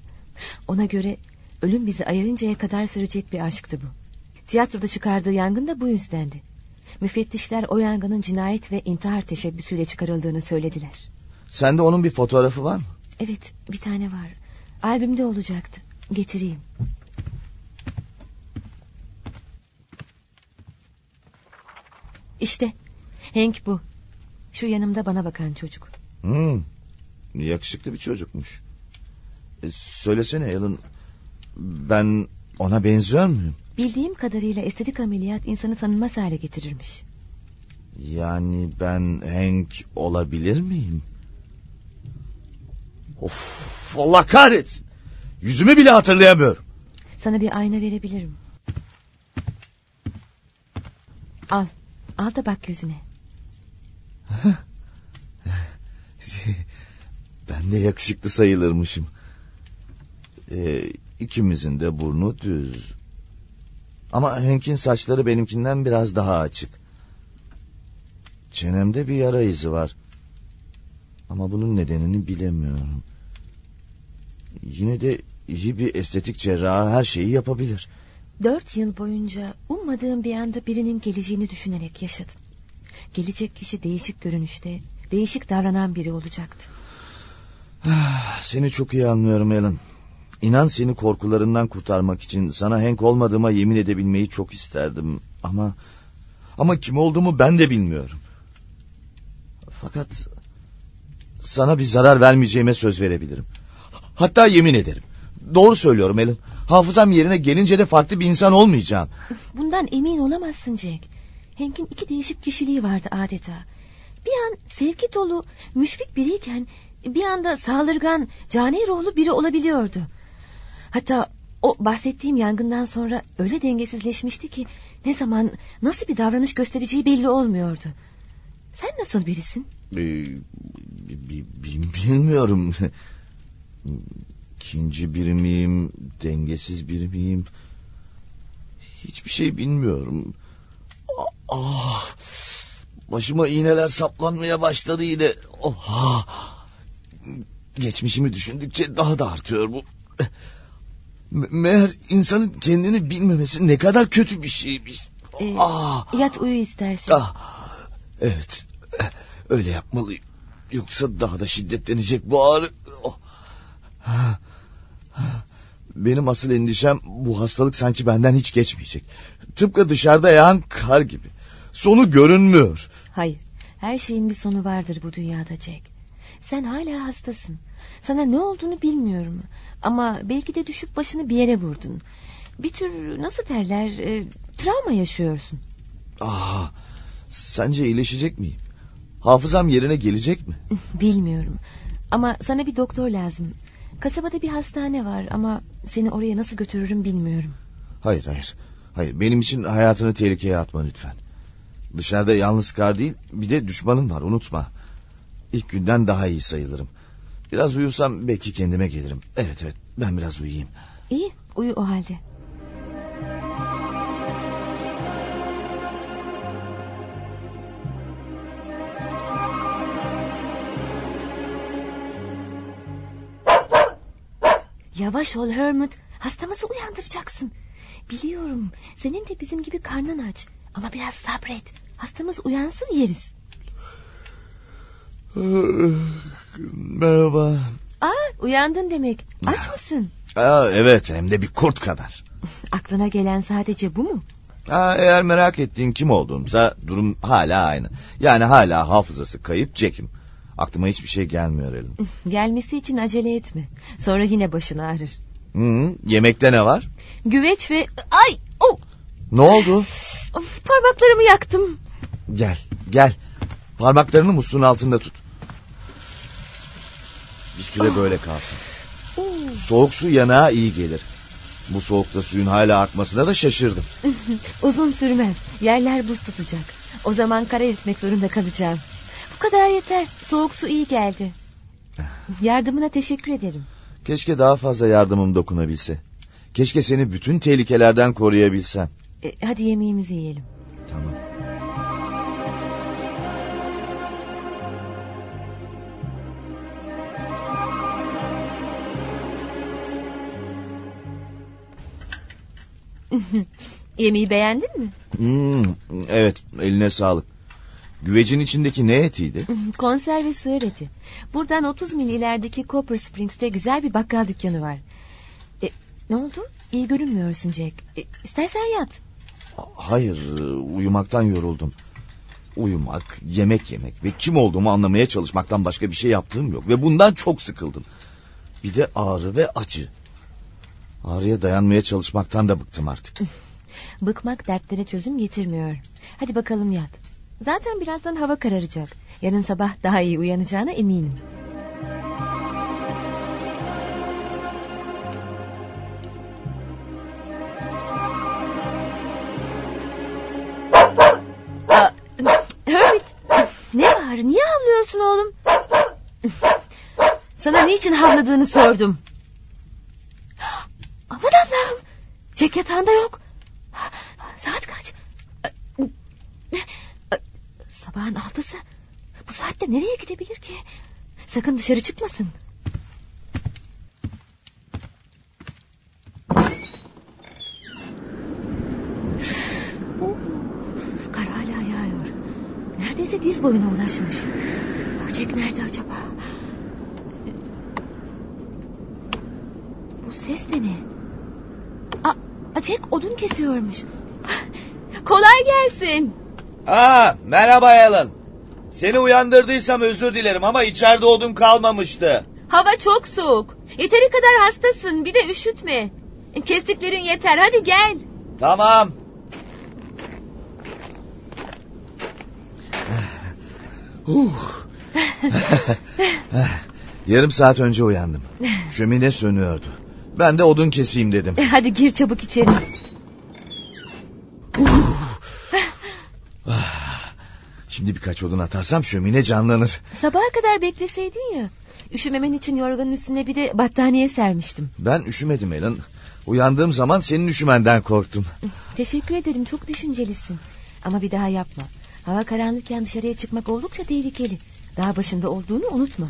Ona göre ölüm bizi ayırıncaya kadar sürecek bir aşktı bu. Tiyatroda çıkardığı yangın da bu yüzdendi. Müfettişler o yangının cinayet ve intihar teşebbüsüyle çıkarıldığını söylediler. Sende onun bir fotoğrafı var mı? Evet bir tane var. Albümde olacaktı. Getireyim. İşte Hank bu. Şu yanımda bana bakan çocuk. Hmm, yakışıklı bir çocukmuş. E, söylesene Alan, ben ona benziyor muyum? Bildiğim kadarıyla estetik ameliyat insanı tanınmaz hale getirirmiş. Yani ben Hank olabilir miyim? Of Allah kahretsin. Yüzümü bile hatırlayamıyorum. Sana bir ayna verebilirim. Al. Al da bak yüzüne. ben de yakışıklı sayılırmışım. Ee, ikimizin de burnu düz. Ama Hank'in saçları benimkinden biraz daha açık. Çenemde bir yara izi var. Ama bunun nedenini bilemiyorum. Yine de iyi bir estetik cerrahı her şeyi yapabilir. Dört yıl boyunca ummadığım bir anda birinin geleceğini düşünerek yaşadım. Gelecek kişi değişik görünüşte, değişik davranan biri olacaktı. Seni çok iyi anlıyorum Alan. İnan seni korkularından kurtarmak için sana Hank olmadığıma yemin edebilmeyi çok isterdim. Ama ama kim olduğumu ben de bilmiyorum. Fakat sana bir zarar vermeyeceğime söz verebilirim. Hatta yemin ederim. Doğru söylüyorum Alan. Hafızam yerine gelince de farklı bir insan olmayacağım. Bundan emin olamazsın Jack. Hank'in iki değişik kişiliği vardı adeta. Bir an sevgi dolu, müşfik biriyken bir anda saldırgan, cani ruhlu biri olabiliyordu. Hatta o bahsettiğim yangından sonra öyle dengesizleşmişti ki ne zaman nasıl bir davranış göstereceği belli olmuyordu. Sen nasıl birisin? Ee, bilmiyorum. İkinci biri miyim, dengesiz biri miyim? Hiçbir şey bilmiyorum. Ah, başıma iğneler saplanmaya başladı yine. Oh, geçmişimi düşündükçe daha da artıyor bu. Meğer insanın kendini bilmemesi ne kadar kötü bir şeymiş. Ee, ah. Yat uyu istersen. Ah, evet, öyle yapmalıyım. Yoksa daha da şiddetlenecek bu ağrı. Oh. Benim asıl endişem bu hastalık sanki benden hiç geçmeyecek. Tıpkı dışarıda yağan kar gibi. Sonu görünmüyor. Hayır. Her şeyin bir sonu vardır bu dünyada Jack. Sen hala hastasın. Sana ne olduğunu bilmiyorum. Ama belki de düşüp başını bir yere vurdun. Bir tür nasıl derler e, travma yaşıyorsun. Ah, sence iyileşecek miyim? Hafızam yerine gelecek mi? Bilmiyorum. Ama sana bir doktor lazım. Kasabada bir hastane var ama seni oraya nasıl götürürüm bilmiyorum. Hayır hayır. Hayır benim için hayatını tehlikeye atma lütfen. Dışarıda yalnız kar değil bir de düşmanım var unutma. İlk günden daha iyi sayılırım. Biraz uyusam belki kendime gelirim. Evet evet ben biraz uyuyayım. İyi uyu o halde. Yavaş ol Hermit. Hastamızı uyandıracaksın. Biliyorum senin de bizim gibi karnın aç. Ama biraz sabret. Hastamız uyansın yeriz. Merhaba. Aa, uyandın demek. Aç mısın? Aa, evet hem de bir kurt kadar. Aklına gelen sadece bu mu? Aa, eğer merak ettiğin kim olduğumsa durum hala aynı. Yani hala hafızası kayıp Jack'im. Aklıma hiçbir şey gelmiyor Elin. Gelmesi için acele etme. Sonra yine başını ağrır. Hı, yemekte ne var? Güveç ve... Ay! Oh! Ne oldu? Of, parmaklarımı yaktım. Gel, gel. Parmaklarını musluğun altında tut. Bir süre oh. böyle kalsın. Oh. Soğuk su yanağa iyi gelir. Bu soğukta suyun hala akmasına da şaşırdım. Uzun sürmez. Yerler buz tutacak. O zaman kara eritmek zorunda kalacağım. Bu kadar yeter. Soğuk su iyi geldi. Yardımına teşekkür ederim. Keşke daha fazla yardımım dokunabilse. Keşke seni bütün tehlikelerden koruyabilsem. E, hadi yemeğimizi yiyelim. Tamam. Yemeği beğendin mi? Hmm, evet eline sağlık. Güvecin içindeki ne etiydi? Konserve sığır eti. Buradan 30 mil ilerideki Copper Springs'te güzel bir bakkal dükkanı var. E, ne oldu? İyi görünmüyorsun Jack. E, istersen yat. Hayır uyumaktan yoruldum. Uyumak, yemek yemek ve kim olduğumu anlamaya çalışmaktan başka bir şey yaptığım yok. Ve bundan çok sıkıldım. Bir de ağrı ve acı. Ağrıya dayanmaya çalışmaktan da bıktım artık. Bıkmak dertlere çözüm getirmiyor. Hadi bakalım yat. Zaten birazdan hava kararacak. Yarın sabah daha iyi uyanacağına eminim. Aa, Herbert, ne var? Niye havlıyorsun oğlum? Sana niçin havladığını sordum. Aman Allah'ım. Jack yatağında yok. Saat kaç? Sabahın altısı. Bu saatte nereye gidebilir ki? Sakın dışarı çıkmasın. Kar hala yağıyor. Neredeyse diz boyuna ulaşmış. Jack nerede acaba? Bu ses de ne? Jack odun kesiyormuş. Kolay gelsin. Aa, merhaba Alan. Seni uyandırdıysam özür dilerim ama içeride odun kalmamıştı. Hava çok soğuk. Yeteri kadar hastasın. Bir de üşütme. Kestiklerin yeter. Hadi gel. Tamam. uh. Yarım saat önce uyandım. Şömine sönüyordu. Ben de odun keseyim dedim. Hadi gir çabuk içeri. Şimdi birkaç odun atarsam şömine canlanır. Sabaha kadar bekleseydin ya. Üşümemen için yorganın üstüne bir de battaniye sermiştim. Ben üşümedim Ellen. Uyandığım zaman senin üşümenden korktum. Teşekkür ederim çok düşüncelisin. Ama bir daha yapma. Hava karanlıkken dışarıya çıkmak oldukça tehlikeli. Daha başında olduğunu unutma.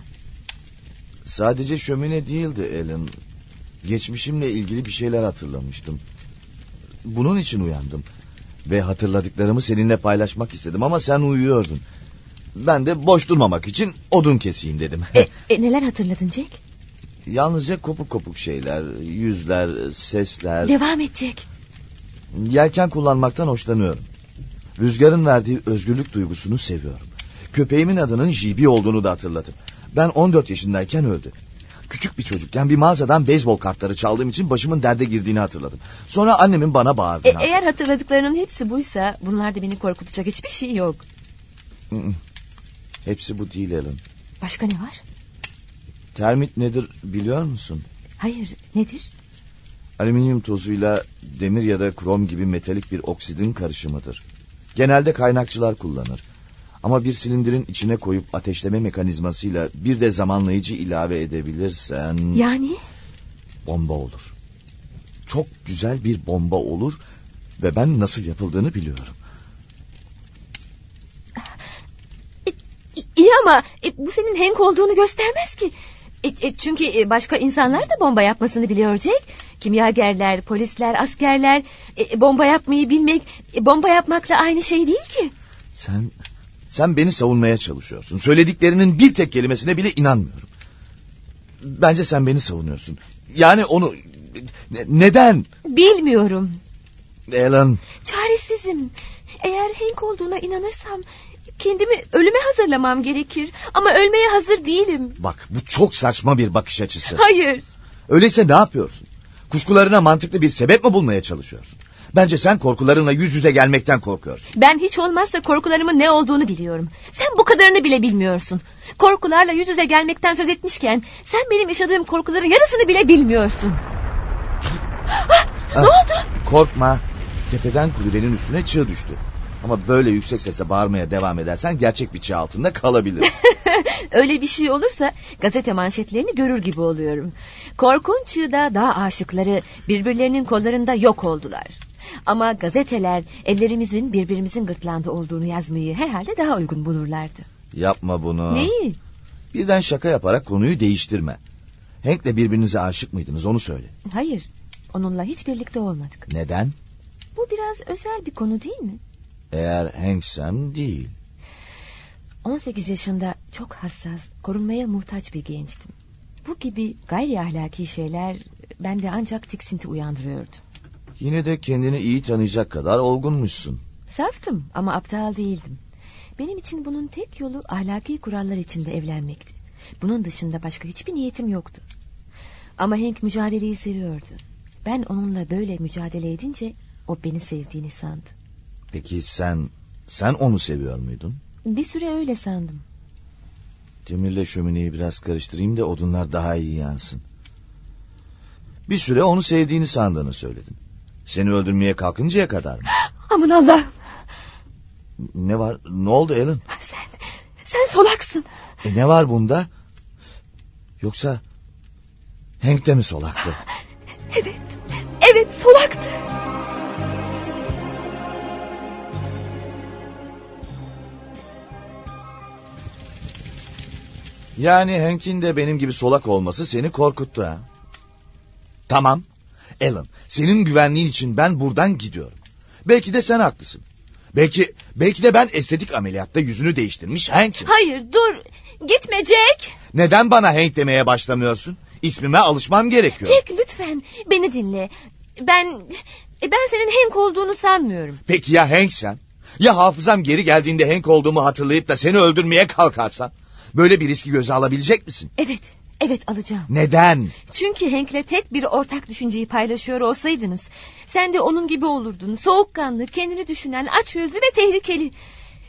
Sadece şömine değildi Ellen. Geçmişimle ilgili bir şeyler hatırlamıştım. Bunun için uyandım. Ve hatırladıklarımı seninle paylaşmak istedim ama sen uyuyordun. Ben de boş durmamak için odun keseyim dedim. E, e, neler hatırladın Jack? Yalnızca kopuk kopuk şeyler, yüzler, sesler. Devam et Jack. Yelken kullanmaktan hoşlanıyorum. Rüzgarın verdiği özgürlük duygusunu seviyorum. Köpeğimin adının JB olduğunu da hatırladım. Ben 14 yaşındayken öldü. Küçük bir çocukken bir mağazadan beyzbol kartları çaldığım için başımın derde girdiğini hatırladım. Sonra annemin bana bağırdığını e, Eğer hatırladıklarının hepsi buysa bunlarda beni korkutacak hiçbir şey yok. Hepsi bu değil Ellen. Başka ne var? Termit nedir biliyor musun? Hayır nedir? Alüminyum tozuyla demir ya da krom gibi metalik bir oksidin karışımıdır. Genelde kaynakçılar kullanır. Ama bir silindirin içine koyup ateşleme mekanizmasıyla bir de zamanlayıcı ilave edebilirsen... Yani? Bomba olur. Çok güzel bir bomba olur ve ben nasıl yapıldığını biliyorum. İyi ama e, bu senin Hank olduğunu göstermez ki. E, e, çünkü e, başka insanlar da bomba yapmasını biliyor Jack. Kimyagerler, polisler, askerler e, bomba yapmayı bilmek e, bomba yapmakla aynı şey değil ki. Sen sen beni savunmaya çalışıyorsun. Söylediklerinin bir tek kelimesine bile inanmıyorum. Bence sen beni savunuyorsun. Yani onu ne- neden? Bilmiyorum. Alan Çaresizim. Eğer Hank olduğuna inanırsam kendimi ölüme hazırlamam gerekir. Ama ölmeye hazır değilim. bak bu çok saçma bir bakış açısı. Hayır. Öyleyse ne yapıyorsun? Kuşkularına mantıklı bir sebep mi bulmaya çalışıyorsun? Bence sen korkularınla yüz yüze gelmekten korkuyorsun. Ben hiç olmazsa korkularımın ne olduğunu biliyorum. Sen bu kadarını bile bilmiyorsun. Korkularla yüz yüze gelmekten söz etmişken... ...sen benim yaşadığım korkuların yarısını bile bilmiyorsun. Ah, ne oldu? Korkma. Tepeden kulübenin üstüne çığ düştü. Ama böyle yüksek sesle bağırmaya devam edersen gerçek bir çığ altında kalabilirsin. Öyle bir şey olursa gazete manşetlerini görür gibi oluyorum. Korkunç çığda dağ aşıkları birbirlerinin kollarında yok oldular. Ama gazeteler ellerimizin birbirimizin gırtlağında olduğunu yazmayı herhalde daha uygun bulurlardı. Yapma bunu. Neyi? Birden şaka yaparak konuyu değiştirme. Hank'le birbirinize aşık mıydınız onu söyle. Hayır, onunla hiç birlikte olmadık. Neden? Bu biraz özel bir konu değil mi? Eğer Hanks'em değil. 18 yaşında çok hassas, korunmaya muhtaç bir gençtim. Bu gibi gayri ahlaki şeyler bende ancak tiksinti uyandırıyordu. Yine de kendini iyi tanıyacak kadar olgunmuşsun. Saftım ama aptal değildim. Benim için bunun tek yolu ahlaki kurallar içinde evlenmekti. Bunun dışında başka hiçbir niyetim yoktu. Ama Hank mücadeleyi seviyordu. Ben onunla böyle mücadele edince o beni sevdiğini sandı. Peki sen, sen onu seviyor muydun? Bir süre öyle sandım. Demirle şömineyi biraz karıştırayım da odunlar daha iyi yansın. Bir süre onu sevdiğini sandığını söyledin. Seni öldürmeye kalkıncaya kadar mı? Aman Allah'ım Ne var? Ne oldu Alan? sen, sen solaksın. E ne var bunda? Yoksa Hank de mi solaktı? Evet, evet solaktı. Yani Hank'in de benim gibi solak olması seni korkuttu ha? Tamam. Alan, senin güvenliğin için ben buradan gidiyorum. Belki de sen haklısın. Belki belki de ben estetik ameliyatta yüzünü değiştirmiş Hank'im. Hayır dur gitme Jack. Neden bana Hank demeye başlamıyorsun? İsmime alışmam gerekiyor. Jack lütfen beni dinle. Ben ben senin Hank olduğunu sanmıyorum. Peki ya Hank sen? Ya hafızam geri geldiğinde Hank olduğumu hatırlayıp da seni öldürmeye kalkarsan? Böyle bir riski göze alabilecek misin? Evet, evet alacağım. Neden? Çünkü Hank'le tek bir ortak düşünceyi paylaşıyor olsaydınız... ...sen de onun gibi olurdun. Soğukkanlı, kendini düşünen, açgözlü ve tehlikeli.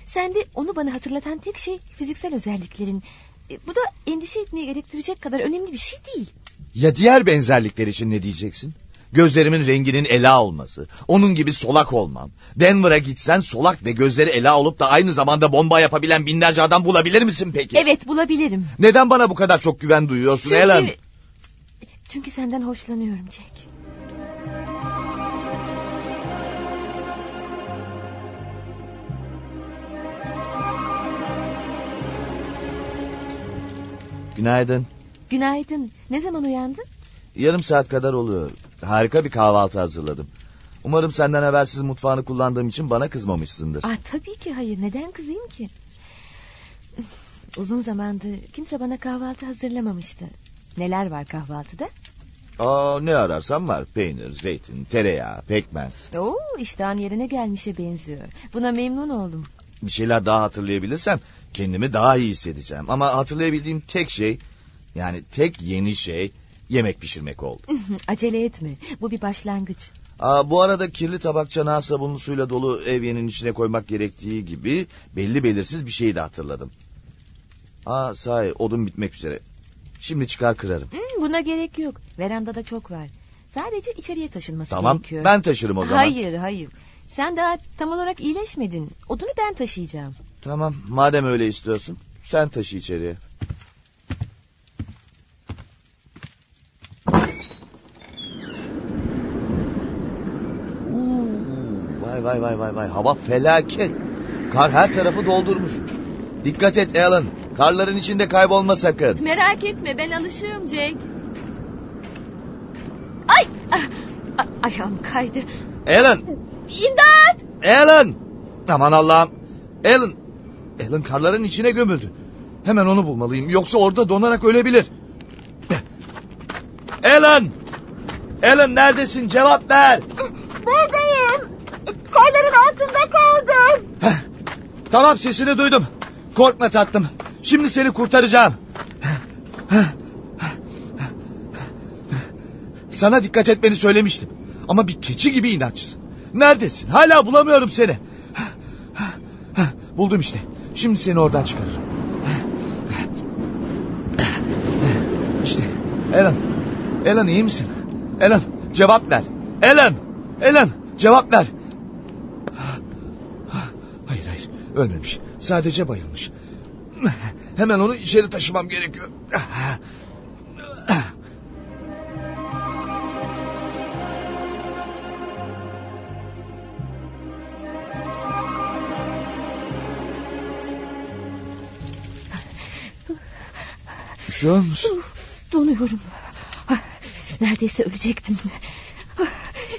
Sen de onu bana hatırlatan tek şey fiziksel özelliklerin. E, bu da endişe etmeye gerektirecek kadar önemli bir şey değil. Ya diğer benzerlikler için ne diyeceksin? Gözlerimin renginin ela olması, onun gibi solak olmam. Denver'a gitsen solak ve gözleri ela olup da aynı zamanda bomba yapabilen binlerce adam bulabilir misin peki? Evet bulabilirim. Neden bana bu kadar çok güven duyuyorsun Çünkü... Ellen? Çünkü senden hoşlanıyorum Jack. Günaydın. Günaydın. Ne zaman uyandın? Yarım saat kadar oluyor. Harika bir kahvaltı hazırladım. Umarım senden habersiz mutfağını kullandığım için bana kızmamışsındır. Ah, tabii ki hayır. Neden kızayım ki? Uzun zamandır kimse bana kahvaltı hazırlamamıştı. Neler var kahvaltıda? Aa, ne ararsan var. Peynir, zeytin, tereyağı, pekmez. Oo, iştahın yerine gelmişe benziyor. Buna memnun oldum. Bir şeyler daha hatırlayabilirsem kendimi daha iyi hissedeceğim. Ama hatırlayabildiğim tek şey yani tek yeni şey yemek pişirmek oldu. Acele etme. Bu bir başlangıç. Aa, bu arada kirli tabak çanağı sabunlu suyla dolu evyenin içine koymak gerektiği gibi belli belirsiz bir şeyi de hatırladım. Aa sahi odun bitmek üzere. Şimdi çıkar kırarım. Hmm, buna gerek yok. Verandada çok var. Sadece içeriye taşınması Tamam gerekiyor. ben taşırım o zaman. Hayır hayır. Sen daha tam olarak iyileşmedin. Odunu ben taşıyacağım. Tamam madem öyle istiyorsun sen taşı içeriye. Vay vay vay vay vay hava felaket. Kar her tarafı doldurmuş. Dikkat et Alan. Karların içinde kaybolma sakın. Merak etme ben alışığım Jack. Ay! Ah, ah, ayağım kaydı. Alan! İmdat! Alan! Aman Allah'ım. Alan! Alan karların içine gömüldü. Hemen onu bulmalıyım. Yoksa orada donarak ölebilir. Alan! Alan neredesin? Cevap ver. Buradayım. Karların altında kaldım. Heh, tamam sesini duydum. Korkma tatlım. Şimdi seni kurtaracağım. Sana dikkat etmeni söylemiştim. Ama bir keçi gibi inatçısın. Neredesin? Hala bulamıyorum seni. Buldum işte. Şimdi seni oradan çıkarırım. İşte. Ellen. Ellen iyi misin? Ellen cevap ver. Ellen. Ellen cevap ver. Hayır hayır ölmemiş. Sadece bayılmış. Hemen onu içeri taşımam gerekiyor. Üşüyor musun? Donuyorum. Neredeyse ölecektim.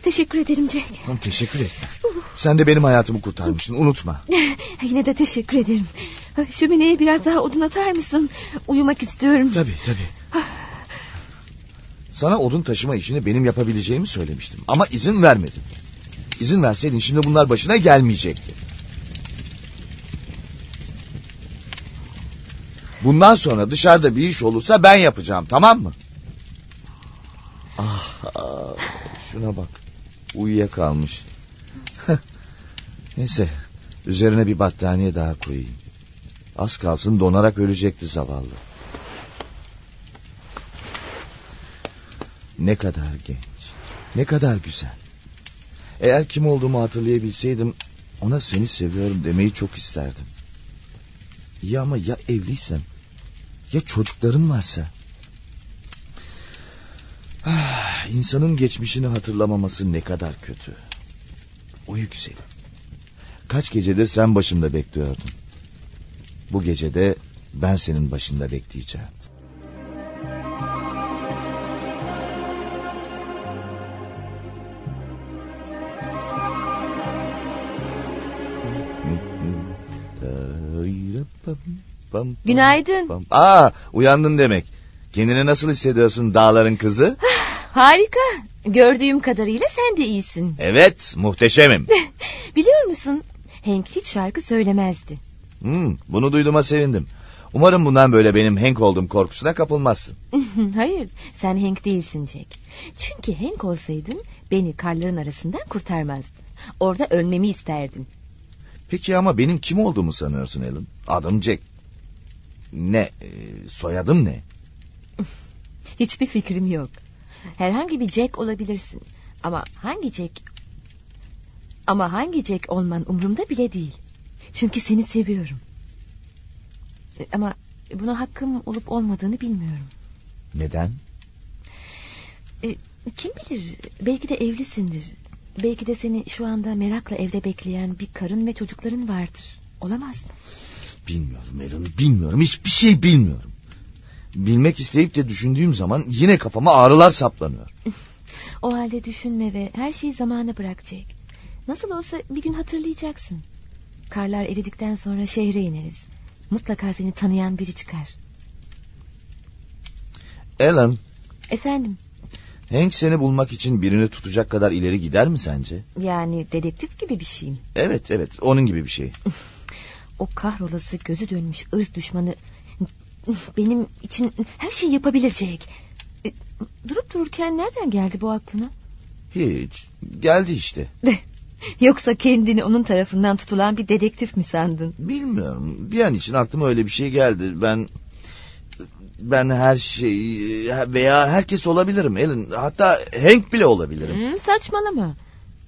Teşekkür ederim Jack. Teşekkür etme. Sen de benim hayatımı kurtarmışsın unutma. Yine de teşekkür ederim. Şömineye biraz daha odun atar mısın? Uyumak istiyorum. Tabii tabii. Sana odun taşıma işini benim yapabileceğimi söylemiştim. Ama izin vermedin. İzin verseydin şimdi bunlar başına gelmeyecekti. Bundan sonra dışarıda bir iş olursa ben yapacağım tamam mı? Ah, ah şuna bak. Uyuyakalmış. Neyse üzerine bir battaniye daha koyayım. Az kalsın donarak ölecekti zavallı. Ne kadar genç. Ne kadar güzel. Eğer kim olduğumu hatırlayabilseydim ona seni seviyorum demeyi çok isterdim. İyi ama ya evliysem? Ya çocuklarım varsa? Ah, insanın geçmişini hatırlamaması ne kadar kötü. Uyu güzelim. Kaç gecedir sen başımda bekliyordun. Bu gecede ben senin başında bekleyeceğim. Günaydın. Aa, uyandın demek. Kendini nasıl hissediyorsun dağların kızı? Harika. Gördüğüm kadarıyla sen de iyisin. Evet, muhteşemim. Biliyor musun? Hank hiç şarkı söylemezdi. Hmm, bunu duyduğuma sevindim. Umarım bundan böyle benim Hank olduğum korkusuna kapılmazsın. Hayır, sen Hank değilsin Jack. Çünkü Hank olsaydın beni karların arasından kurtarmazdın. Orada ölmemi isterdin. Peki ama benim kim olduğumu sanıyorsun Alan? Adım Jack. Ne, e, soyadım ne? Hiçbir fikrim yok. Herhangi bir Jack olabilirsin. Ama hangi Jack... Ama hangi Jack olman umurumda bile değil. Çünkü seni seviyorum. Ama buna hakkım olup olmadığını bilmiyorum. Neden? E, kim bilir belki de evlisindir. Belki de seni şu anda merakla evde bekleyen bir karın ve çocukların vardır. Olamaz mı? Bilmiyorum Aaron, bilmiyorum. Hiçbir şey bilmiyorum. Bilmek isteyip de düşündüğüm zaman yine kafama ağrılar saplanıyor. o halde düşünme ve her şeyi zamana bırak Jack. Nasıl olsa bir gün hatırlayacaksın. Karlar eridikten sonra şehre ineriz. Mutlaka seni tanıyan biri çıkar. Alan. Efendim? Hank seni bulmak için birini tutacak kadar ileri gider mi sence? Yani dedektif gibi bir şey mi? Evet evet onun gibi bir şey. o kahrolası gözü dönmüş ırz düşmanı benim için her şeyi yapabilecek. E, durup dururken nereden geldi bu aklına? Hiç. Geldi işte. Yoksa kendini onun tarafından tutulan bir dedektif mi sandın? Bilmiyorum. Bir an için aklıma öyle bir şey geldi. Ben ben her şey veya herkes olabilirim Ellen. Hatta Hank bile olabilirim. Hmm, saçmalama.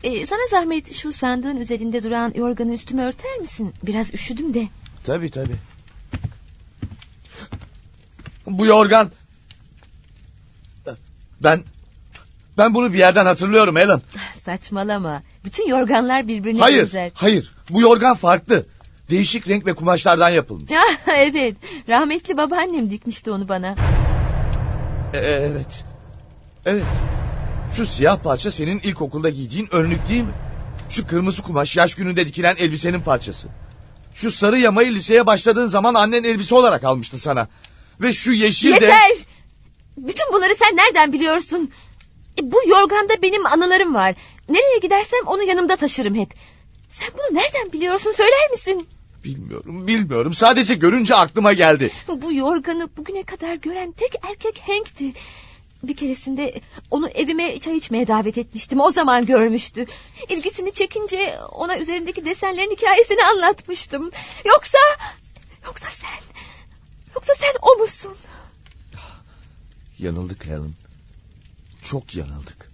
Ee, sana zahmet şu sandığın üzerinde duran yorganı üstüme örter misin? Biraz üşüdüm de. Tabii tabii. Bu yorgan... Ben... Ben bunu bir yerden hatırlıyorum Ellen. Saçmalama. Bütün yorganlar birbirine hayır, benzer. Hayır, Bu yorgan farklı. Değişik renk ve kumaşlardan yapılmış. Ya, evet. Rahmetli babaannem dikmişti onu bana. E, evet. Evet. Şu siyah parça senin ilkokulda giydiğin önlük değil mi? Şu kırmızı kumaş yaş gününde dikilen elbisenin parçası. Şu sarı yamayı liseye başladığın zaman annen elbise olarak almıştı sana. Ve şu yeşil Yeter! de... Yeter! Bütün bunları sen nereden biliyorsun? E, bu yorganda benim anılarım var. Nereye gidersem onu yanımda taşırım hep. Sen bunu nereden biliyorsun söyler misin? Bilmiyorum bilmiyorum sadece görünce aklıma geldi. Bu yorganı bugüne kadar gören tek erkek Hank'ti. Bir keresinde onu evime çay içmeye davet etmiştim. O zaman görmüştü. İlgisini çekince ona üzerindeki desenlerin hikayesini anlatmıştım. Yoksa... Yoksa sen... Yoksa sen o musun? Yanıldık Helen. Çok yanıldık.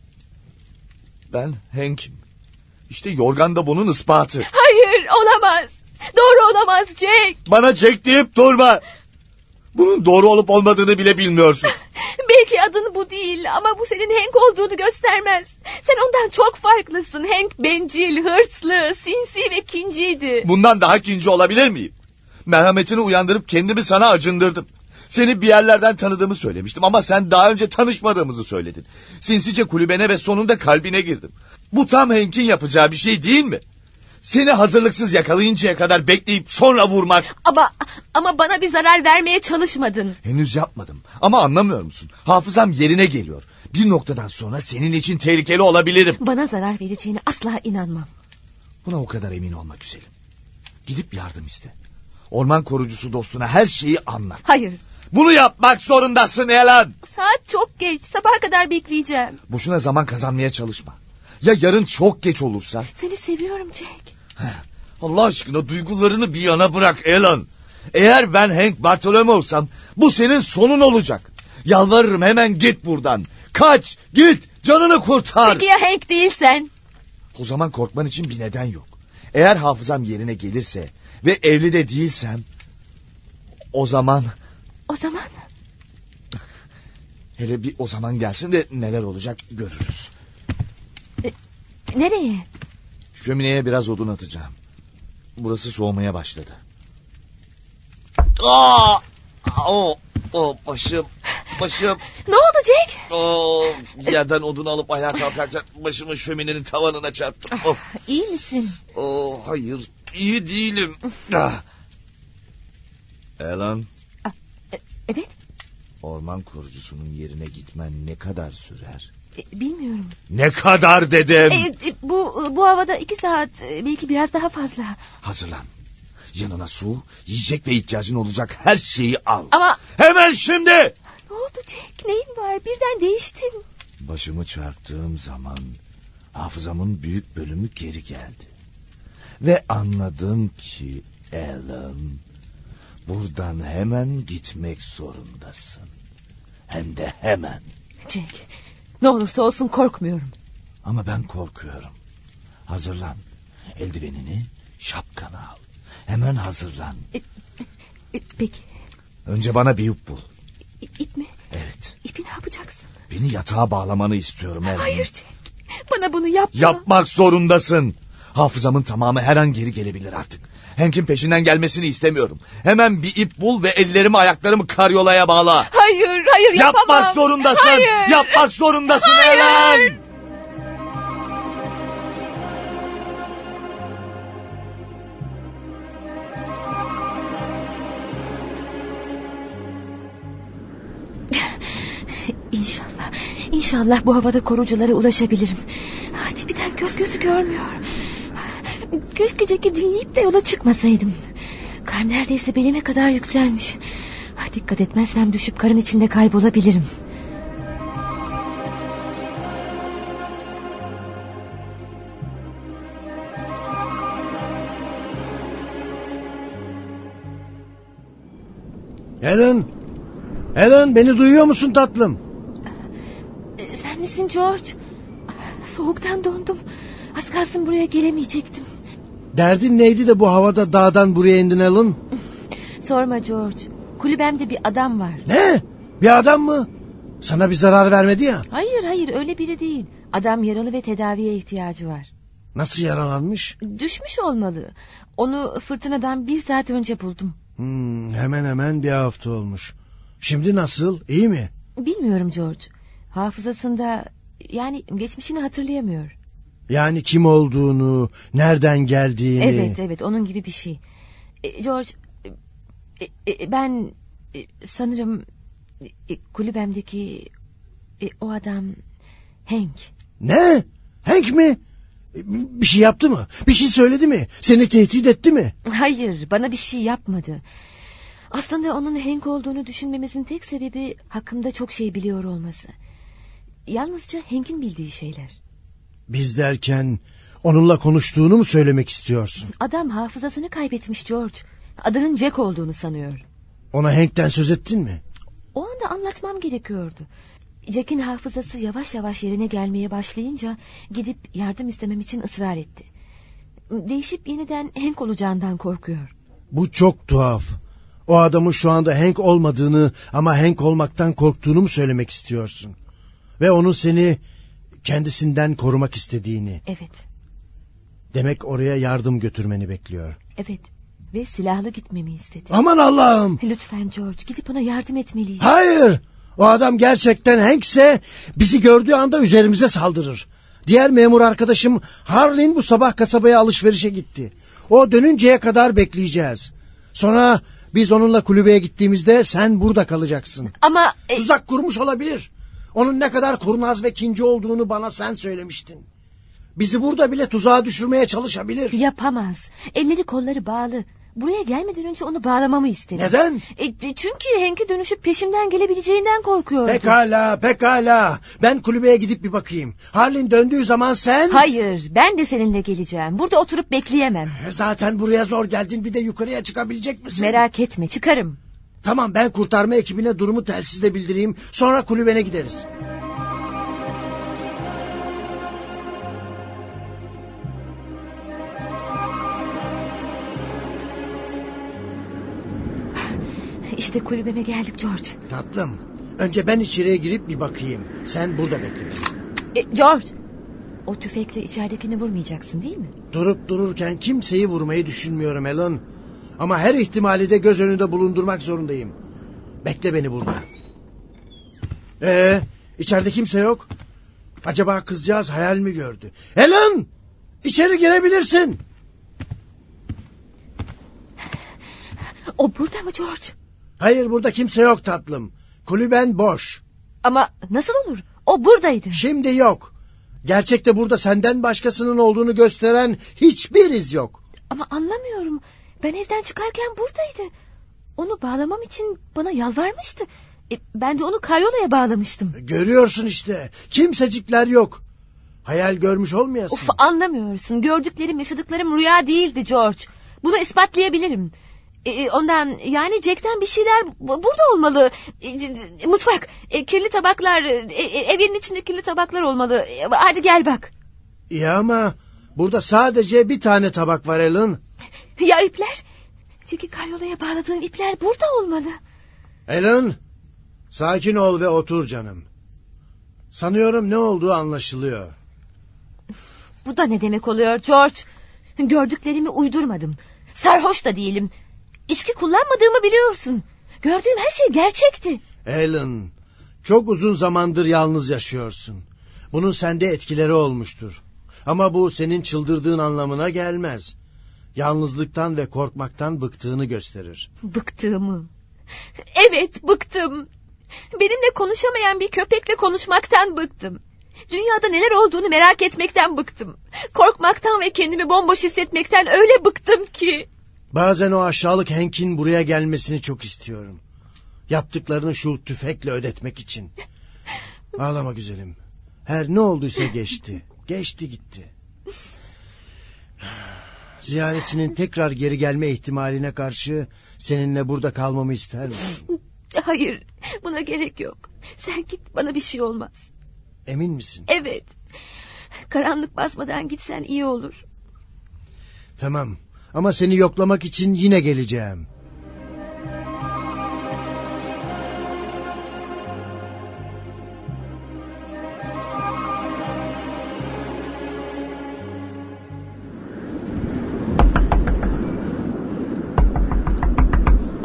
Ben Hank'im. İşte yorgan da bunun ispatı. Hayır olamaz. Doğru olamaz Jack. Bana Jack deyip durma. Bunun doğru olup olmadığını bile bilmiyorsun. Belki adın bu değil ama bu senin Hank olduğunu göstermez. Sen ondan çok farklısın. Hank bencil, hırslı, sinsi ve kinciydi. Bundan daha kinci olabilir miyim? Merhametini uyandırıp kendimi sana acındırdım. Seni bir yerlerden tanıdığımı söylemiştim ama sen daha önce tanışmadığımızı söyledin. Sinsice kulübene ve sonunda kalbine girdim. Bu tam Hank'in yapacağı bir şey değil mi? Seni hazırlıksız yakalayıncaya kadar bekleyip sonra vurmak. Ama ama bana bir zarar vermeye çalışmadın. Henüz yapmadım ama anlamıyor musun? Hafızam yerine geliyor. Bir noktadan sonra senin için tehlikeli olabilirim. Bana zarar vereceğine asla inanmam. Buna o kadar emin olma güzelim. Gidip yardım iste. Orman korucusu dostuna her şeyi anlat. Hayır. Bunu yapmak zorundasın Elan. Saat çok geç. Sabaha kadar bekleyeceğim. Boşuna zaman kazanmaya çalışma. Ya yarın çok geç olursa? Seni seviyorum Jack. Allah aşkına duygularını bir yana bırak Elan. Eğer ben Hank Bartolome olsam bu senin sonun olacak. Yalvarırım hemen git buradan. Kaç git canını kurtar. Peki ya Hank değilsen? O zaman korkman için bir neden yok. Eğer hafızam yerine gelirse ve evli de değilsem... O zaman O zaman hele bir o zaman gelsin de neler olacak görürüz. nereye? Şömineye biraz odun atacağım. Burası soğumaya başladı. Aa! O, o başım, başım. Ne oldu Jack? O yerden odun alıp ayağa kalkarken başımı şöminenin tavanına çarptım. Of. İyi misin? O hayır, iyi değilim. Ah. Alan, E- evet. orman korucusunun yerine gitmen ne kadar sürer? E, bilmiyorum. Ne kadar dedim. E, e, bu bu havada iki saat belki biraz daha fazla. Hazırlan. Yanına su, yiyecek ve ihtiyacın olacak her şeyi al. Ama Hemen şimdi. ne oldu Jack? Neyin var? Birden değiştin. Başımı çarptığım zaman hafızamın büyük bölümü geri geldi. Ve anladım ki Alan buradan hemen gitmek zorundasın. Hem de hemen. Jack ne olursa olsun korkmuyorum. Ama ben korkuyorum. Hazırlan. Eldivenini, şapkanı al. Hemen hazırlan. E, peki Önce bana bir ip bul. i- ip mi? Evet. İpi ne yapacaksın? Beni yatağa bağlamanı istiyorum Alan. Hayır Jack. Bana bunu yapma. Yapmak zorundasın. Hafızamın tamamı her an geri gelebilir artık. Hank'in peşinden gelmesini istemiyorum. Hemen bir ip bul ve ellerimi ayaklarımı karyolaya bağla. Hayır hayır yapamam. Yapmak zorundasın. Hayır. Yapmak zorundasın Hayır. Elen. İnşallah. İnşallah bu havada koruculara ulaşabilirim. Tipiden göz gözü görmüyor. Keşke Jack'i dinleyip de yola çıkmasaydım. Kar neredeyse belime kadar yükselmiş. Ah, Dikkat etmezsem düşüp karın içinde kaybolabilirim. Helen! Helen beni duyuyor musun tatlım? Sen misin George? Soğuktan dondum. Az kalsın buraya gelemeyecektim. Derdin neydi de bu havada dağdan buraya indin Helen? Sorma George. Kulübemde bir adam var. Ne? Bir adam mı? Sana bir zarar vermedi ya. Hayır hayır öyle biri değil. Adam yaralı ve tedaviye ihtiyacı var. Nasıl yaralanmış? Düşmüş olmalı. Onu fırtınadan bir saat önce buldum. Hmm, hemen hemen bir hafta olmuş. Şimdi nasıl? İyi mi? Bilmiyorum George. Hafızasında yani geçmişini hatırlayamıyor. Yani kim olduğunu, nereden geldiğini... Evet evet onun gibi bir şey. E, George e, e, ben sanırım kulübemdeki o adam Hank. Ne? Hank mi? Bir şey yaptı mı? Bir şey söyledi mi? Seni tehdit etti mi? Hayır bana bir şey yapmadı. Aslında onun Hank olduğunu düşünmemizin tek sebebi hakkında çok şey biliyor olması. Yalnızca Hank'in bildiği şeyler. Biz derken onunla konuştuğunu mu söylemek istiyorsun? Adam hafızasını kaybetmiş George. Adının Jack olduğunu sanıyor. Ona Hank'ten söz ettin mi? O anda anlatmam gerekiyordu. Jack'in hafızası yavaş yavaş yerine gelmeye başlayınca gidip yardım istemem için ısrar etti. Değişip yeniden Hank olacağından korkuyor. Bu çok tuhaf. O adamın şu anda Hank olmadığını ama Hank olmaktan korktuğunu mu söylemek istiyorsun? Ve onun seni kendisinden korumak istediğini. Evet, Demek oraya yardım götürmeni bekliyor. evet. Ve silahlı gitmemi istedi. Aman Allah'ım. Lütfen George gidip ona yardım etmeliyim. Hayır. O adam gerçekten Hank'se bizi gördüğü anda üzerimize saldırır. Diğer memur arkadaşım Harlin bu sabah kasabaya alışverişe gitti. O dönünceye kadar bekleyeceğiz. Sonra biz onunla kulübeye gittiğimizde sen burada kalacaksın. Ama... E... Tuzak kurmuş olabilir. Onun ne kadar kurnaz ve kinci olduğunu bana sen söylemiştin. Bizi burada bile tuzağa düşürmeye çalışabilir. Yapamaz. Elleri kolları bağlı. Buraya gelmeden önce onu bağlamamı istedi. Neden? E, çünkü Henk'e dönüşüp peşimden gelebileceğinden korkuyordu. Pekala, pekala. Ben kulübeye gidip bir bakayım. Harlin döndüğü zaman sen... Hayır, ben de seninle geleceğim. Burada oturup bekleyemem. E, zaten buraya zor geldin. Bir de yukarıya çıkabilecek misin? Merak etme, çıkarım. Tamam, ben kurtarma ekibine durumu telsizle bildireyim. Sonra kulübene gideriz. İşte kulübeme geldik George. Tatlım, önce ben içeriye girip bir bakayım. Sen burada bekle. E, George, o tüfekle içeridekini vurmayacaksın değil mi? Durup dururken kimseyi vurmayı düşünmüyorum Alan. Ama her ihtimali de göz önünde bulundurmak zorundayım. Bekle beni burada. Ee, içeride kimse yok. Acaba kızcağız hayal mi gördü? Helen! İçeri girebilirsin. O burada mı George? Hayır burada kimse yok tatlım. Kulüben boş. Ama nasıl olur? O buradaydı. Şimdi yok. Gerçekte burada senden başkasının olduğunu gösteren hiçbir iz yok. Ama anlamıyorum. Ben evden çıkarken buradaydı. Onu bağlamam için bana yalvarmıştı. E, ben de onu karyolaya bağlamıştım. Görüyorsun işte. Kimsecikler yok. Hayal görmüş olmayasın. Of anlamıyorsun. Gördüklerim yaşadıklarım rüya değildi George. Bunu ispatlayabilirim. E, ondan yani Jack'ten bir şeyler burada olmalı. E, mutfak, e, kirli tabaklar, e, e, evin içinde kirli tabaklar olmalı. E, hadi gel bak. İyi ama burada sadece bir tane tabak var Ellen. Ya ipler? Jack'i karyolaya bağladığım ipler burada olmalı. Ellen, sakin ol ve otur canım. Sanıyorum ne olduğu anlaşılıyor. Bu da ne demek oluyor George? Gördüklerimi uydurmadım. Sarhoş da değilim. İçki kullanmadığımı biliyorsun. Gördüğüm her şey gerçekti. Ellen, çok uzun zamandır yalnız yaşıyorsun. Bunun sende etkileri olmuştur. Ama bu senin çıldırdığın anlamına gelmez. Yalnızlıktan ve korkmaktan bıktığını gösterir. Bıktığımı. Evet, bıktım. Benimle konuşamayan bir köpekle konuşmaktan bıktım. Dünyada neler olduğunu merak etmekten bıktım. Korkmaktan ve kendimi bomboş hissetmekten öyle bıktım ki. Bazen o aşağılık Henk'in buraya gelmesini çok istiyorum. Yaptıklarını şu tüfekle ödetmek için. Ağlama güzelim. Her ne olduysa geçti. Geçti gitti. Ziyaretçinin tekrar geri gelme ihtimaline karşı seninle burada kalmamı ister misin? Hayır, buna gerek yok. Sen git, bana bir şey olmaz. Emin misin? Evet. Karanlık basmadan gitsen iyi olur. Tamam. Ama seni yoklamak için yine geleceğim.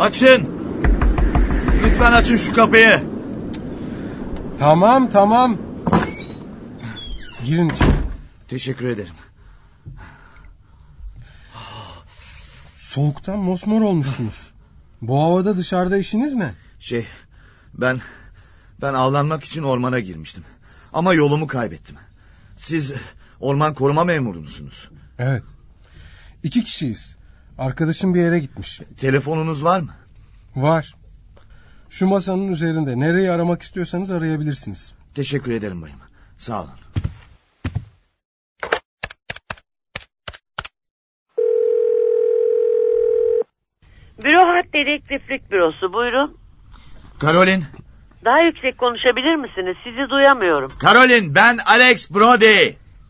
Açın. Lütfen açın şu kapıyı. Tamam tamam. Girin içeri. Teşekkür ederim. Soğuktan mosmor olmuşsunuz. Bu havada dışarıda işiniz ne? Şey ben ben avlanmak için ormana girmiştim. Ama yolumu kaybettim. Siz orman koruma memuru musunuz? Evet. İki kişiyiz. Arkadaşım bir yere gitmiş. Telefonunuz var mı? Var. Şu masanın üzerinde. Nereyi aramak istiyorsanız arayabilirsiniz. Teşekkür ederim bayım. Sağ olun. Büro Hat Dedektiflik Bürosu buyurun. Karolin. Daha yüksek konuşabilir misiniz? Sizi duyamıyorum. Karolin ben Alex Brody.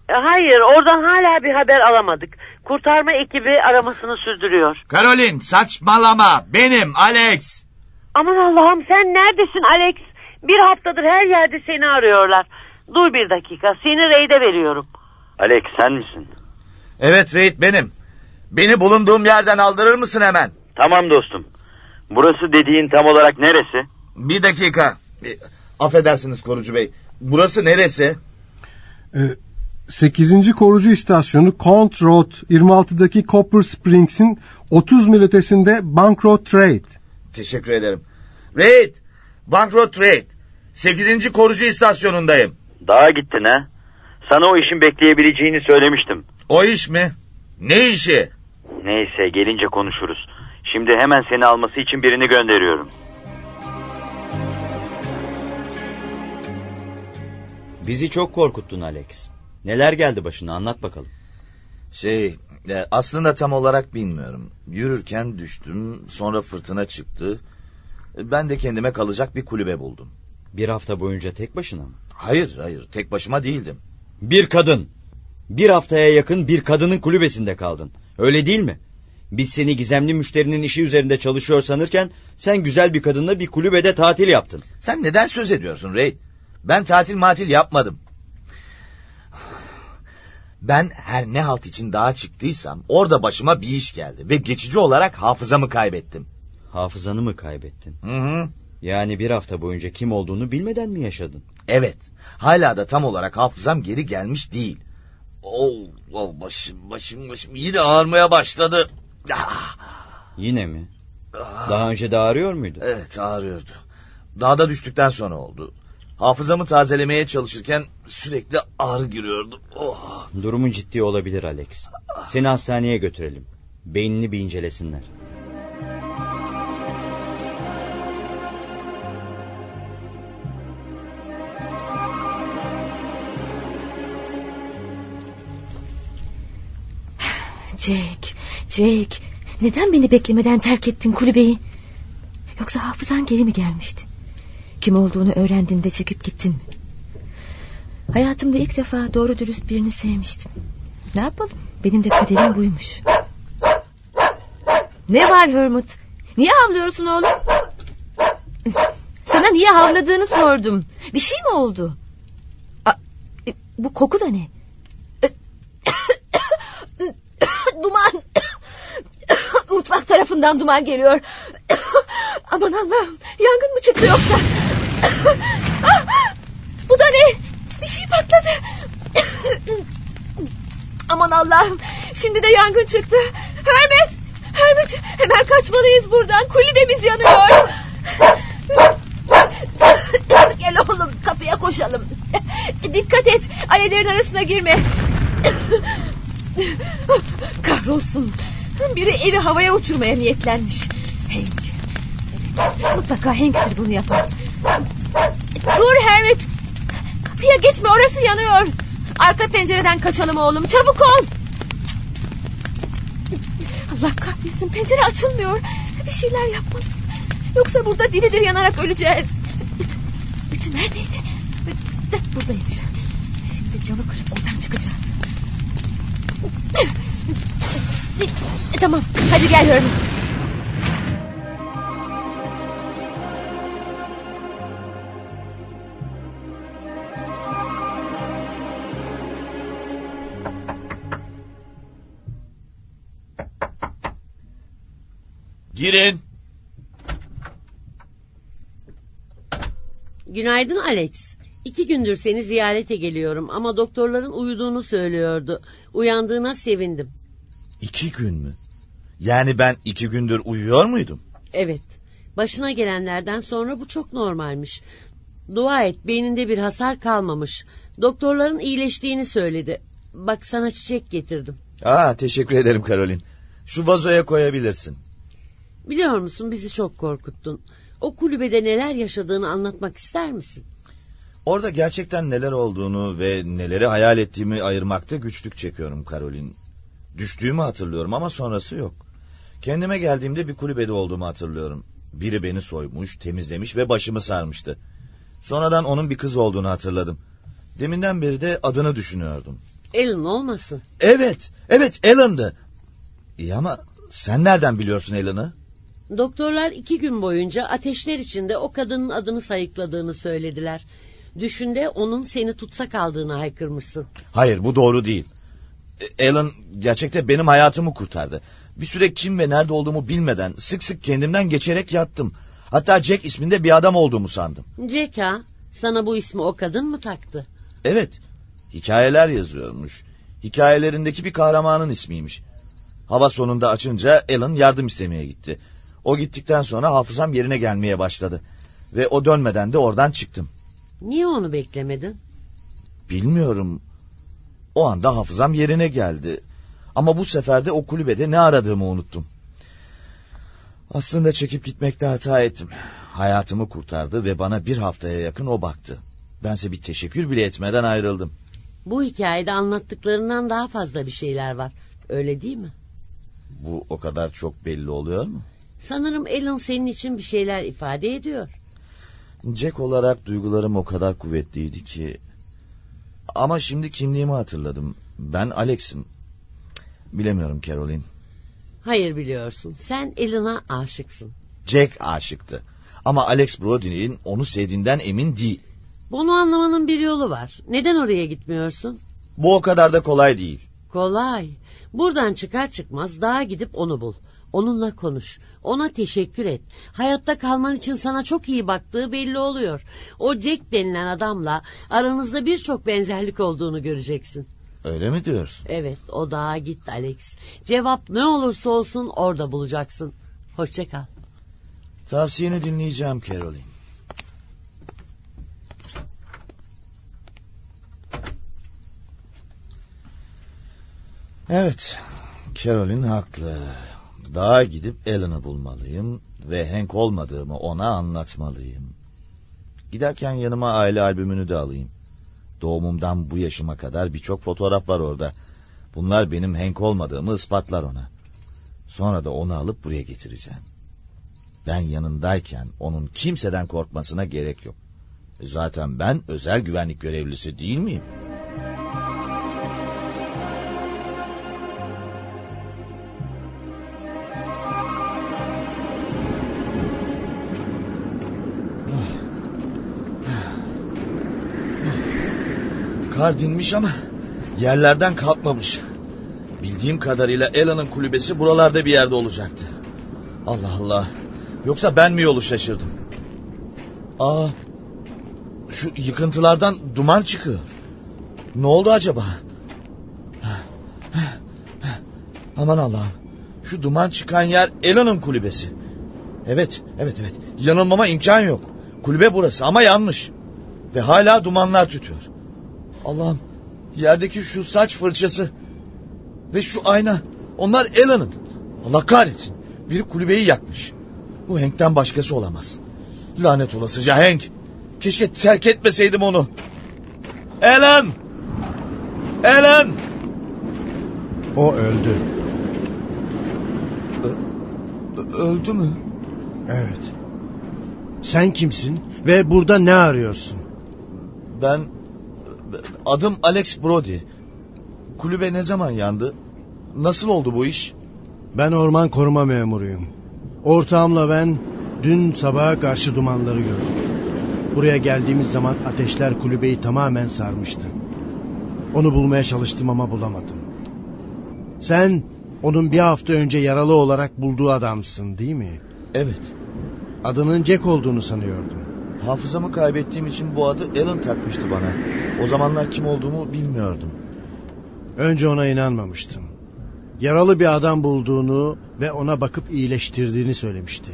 E, hayır oradan hala bir haber alamadık. Kurtarma ekibi aramasını sürdürüyor. Karolin saçmalama benim Alex. Aman Allah'ım sen neredesin Alex? Bir haftadır her yerde seni arıyorlar. Dur bir dakika seni Rey'de veriyorum. Alex sen misin? Evet Reid benim. Beni bulunduğum yerden aldırır mısın hemen? Tamam dostum. Burası dediğin tam olarak neresi? Bir dakika. E, Affedersiniz korucu bey. Burası neresi? Ee, 8. korucu istasyonu Count Road 26'daki Copper Springs'in 30 mil ötesinde Bank Road Trade. Teşekkür ederim. Raid. Bank Road Trade. 8. korucu istasyonundayım. Dağa gittin ha? Sana o işin bekleyebileceğini söylemiştim. O iş mi? Ne işi? Neyse gelince konuşuruz. Şimdi hemen seni alması için birini gönderiyorum. Bizi çok korkuttun Alex. Neler geldi başına anlat bakalım. Şey, e, aslında tam olarak bilmiyorum. Yürürken düştüm, sonra fırtına çıktı. E, Ben de kendime kalacak bir kulübe buldum. Bir hafta boyunca tek başına mı? Hayır, hayır, tek başıma değildim. Bir kadın. Bir haftaya yakın bir kadının kulübesinde kaldın. Öyle değil mi? Biz seni gizemli müşterinin işi üzerinde çalışıyor sanırken sen güzel bir kadınla bir kulübede tatil yaptın. Sen neden söz ediyorsun Ray? Ben tatil matil yapmadım. Ben her ne halt için dağa çıktıysam orada başıma bir iş geldi ve geçici olarak hafızamı kaybettim. Hafızanı mı kaybettin? Hı hı. Yani bir hafta boyunca kim olduğunu bilmeden mi yaşadın? Evet. Hala da tam olarak hafızam geri gelmiş değil. Oh, oh başım başım başım yine ağrımaya başladı. Ah, Yine mi? ah. Daha önce de ağrıyor muydu? Evet ağrıyordu. Dağda düştükten sonra oldu. Hafızamı tazelemeye çalışırken sürekli ağrı giriyordu. Oh. Durumun ciddi olabilir Alex. Seni hastaneye götürelim. Beynini bir incelesinler. Jake, Jake. Neden beni beklemeden terk ettin kulübeyi? Yoksa hafızan geri mi gelmişti? Kim olduğunu öğrendiğinde çekip gittin mi? Hayatımda ilk defa doğru dürüst birini sevmiştim. Ne yapalım? Benim de kaderim buymuş. Ne var Hermit? Niye havlıyorsun oğlum? Sana niye havladığını sordum. Bir şey mi oldu? A, e, bu koku da ne? duman. Mutfak tarafından duman geliyor. Aman Allah'ım yangın mı çıktı yoksa? Bu da ne? Bir şey patladı. Aman Allah'ım şimdi de yangın çıktı. Hermes! Hermes hemen kaçmalıyız buradan. Kulübemiz yanıyor. Gel oğlum kapıya koşalım. Dikkat et alevlerin arasına girme. Kahrolsun. Biri evi havaya uçurmaya niyetlenmiş. Hank. Evet, mutlaka Hank'tir bunu yapan. Dur Hermit. Kapıya geçme orası yanıyor. Arka pencereden kaçalım oğlum çabuk ol. Allah kahretsin pencere açılmıyor. Bir şeyler yapmalıyım. Yoksa burada diridir yanarak öleceğiz. Ütü neredeydi? Buradaymış. Şimdi camı kırıp oradan çıkacağız. Tamam hadi gel Hermit. Girin. Günaydın Alex. İki gündür seni ziyarete geliyorum ama doktorların uyuduğunu söylüyordu. Uyandığına sevindim. İki gün mü? Yani ben iki gündür uyuyor muydum? Evet. Başına gelenlerden sonra bu çok normalmiş. Dua et beyninde bir hasar kalmamış. Doktorların iyileştiğini söyledi. Bak sana çiçek getirdim. Aa, teşekkür ederim Karolin. Şu vazoya koyabilirsin. Biliyor musun bizi çok korkuttun. O kulübede neler yaşadığını anlatmak ister misin? Orada gerçekten neler olduğunu ve neleri hayal ettiğimi ayırmakta güçlük çekiyorum Karolin. Düştüğümü hatırlıyorum ama sonrası yok. Kendime geldiğimde bir kulübede olduğumu hatırlıyorum. Biri beni soymuş, temizlemiş ve başımı sarmıştı. Sonradan onun bir kız olduğunu hatırladım. Deminden beri de adını düşünüyordum. Elin olmasın. Evet, evet Alan'dı. İyi ama sen nereden biliyorsun Alan'ı? Doktorlar iki gün boyunca ateşler içinde o kadının adını sayıkladığını söylediler. Düşünde onun seni tutsak aldığını haykırmışsın. Hayır bu doğru değil. E, Alan gerçekte benim hayatımı kurtardı. Bir süre kim ve nerede olduğumu bilmeden sık sık kendimden geçerek yattım. Hatta Jack isminde bir adam olduğumu sandım. Jack ha? Sana bu ismi o kadın mı taktı? Evet. Hikayeler yazıyormuş. Hikayelerindeki bir kahramanın ismiymiş. Hava sonunda açınca Alan yardım istemeye gitti. O gittikten sonra hafızam yerine gelmeye başladı. Ve o dönmeden de oradan çıktım. Niye onu beklemedin? Bilmiyorum. O anda hafızam yerine geldi. Ama bu sefer de o kulübede ne aradığımı unuttum. Aslında çekip gitmekte hata ettim. Hayatımı kurtardı ve bana bir haftaya yakın o baktı. Bense bir teşekkür bile etmeden ayrıldım. Bu hikayede anlattıklarından daha fazla bir şeyler var. Öyle değil mi? Bu o kadar çok belli oluyor mu? Sanırım Alan senin için bir şeyler ifade ediyor. Jack olarak duygularım o kadar kuvvetliydi ki... Ama şimdi kimliğimi hatırladım. Ben Alex'im. Bilemiyorum Caroline. Hayır biliyorsun. Sen Alan'a aşıksın. Jack aşıktı. Ama Alex Brody'nin onu sevdiğinden emin değil. Bunu anlamanın bir yolu var. Neden oraya gitmiyorsun? Bu o kadar da kolay değil. Kolay. Buradan çıkar çıkmaz dağa gidip onu bul. Onunla konuş. Ona teşekkür et. Hayatta kalman için sana çok iyi baktığı belli oluyor. O Jack denilen adamla aranızda birçok benzerlik olduğunu göreceksin. Öyle mi diyorsun? Evet o dağa git Alex. Cevap ne olursa olsun orada bulacaksın. Hoşça kal. Tavsiyeni dinleyeceğim Caroline. Evet, Caroline haklı. Dağa gidip Alan'ı bulmalıyım ve Hank olmadığımı ona anlatmalıyım. Giderken yanıma aile albümünü de alayım. Doğumumdan bu yaşıma kadar birçok fotoğraf var orada. Bunlar benim Hank olmadığımı ispatlar ona. Sonra da onu alıp buraya getireceğim. Ben yanındayken onun kimseden korkmasına gerek yok. Zaten ben özel güvenlik görevlisi değil miyim? Kar dinmiş ama yerlerden kalkmamış. Bildiğim kadarıyla Ela'nın kulübesi buralarda bir yerde olacaktı. Allah Allah. Yoksa ben mi yolu şaşırdım? Aa, şu yıkıntılardan duman çıkıyor. Ne oldu acaba? Aman Allah'ım. Şu duman çıkan yer Ela'nın kulübesi. Evet, evet, evet. Yanılmama imkan yok. Kulübe burası ama yanmış. Ve hala dumanlar tütüyor. Allah'ım yerdeki şu saç fırçası ve şu ayna onlar Ela'nın. Allah kahretsin. Biri kulübeyi yakmış. Bu Hank'ten başkası olamaz. Lanet olasıca Hank. Keşke terk etmeseydim onu. Alan! Alan! O öldü. Ö- öldü mü? Evet. Sen kimsin ve burada ne arıyorsun? Ben... Adım Alex Brody. Kulübe ne zaman yandı? Nasıl oldu bu iş? Ben orman koruma memuruyum. Ortağımla ben dün sabaha karşı dumanları gördük. Buraya geldiğimiz zaman ateşler kulübeyi tamamen sarmıştı. Onu bulmaya çalıştım ama bulamadım. Sen onun bir hafta önce yaralı olarak bulduğu adamsın değil mi? Evet. Adının Jack olduğunu sanıyordum. Hafızamı kaybettiğim için bu adı Alan takmıştı bana. O zamanlar kim olduğumu bilmiyordum. Önce ona inanmamıştım. Yaralı bir adam bulduğunu ve ona bakıp iyileştirdiğini söylemişti.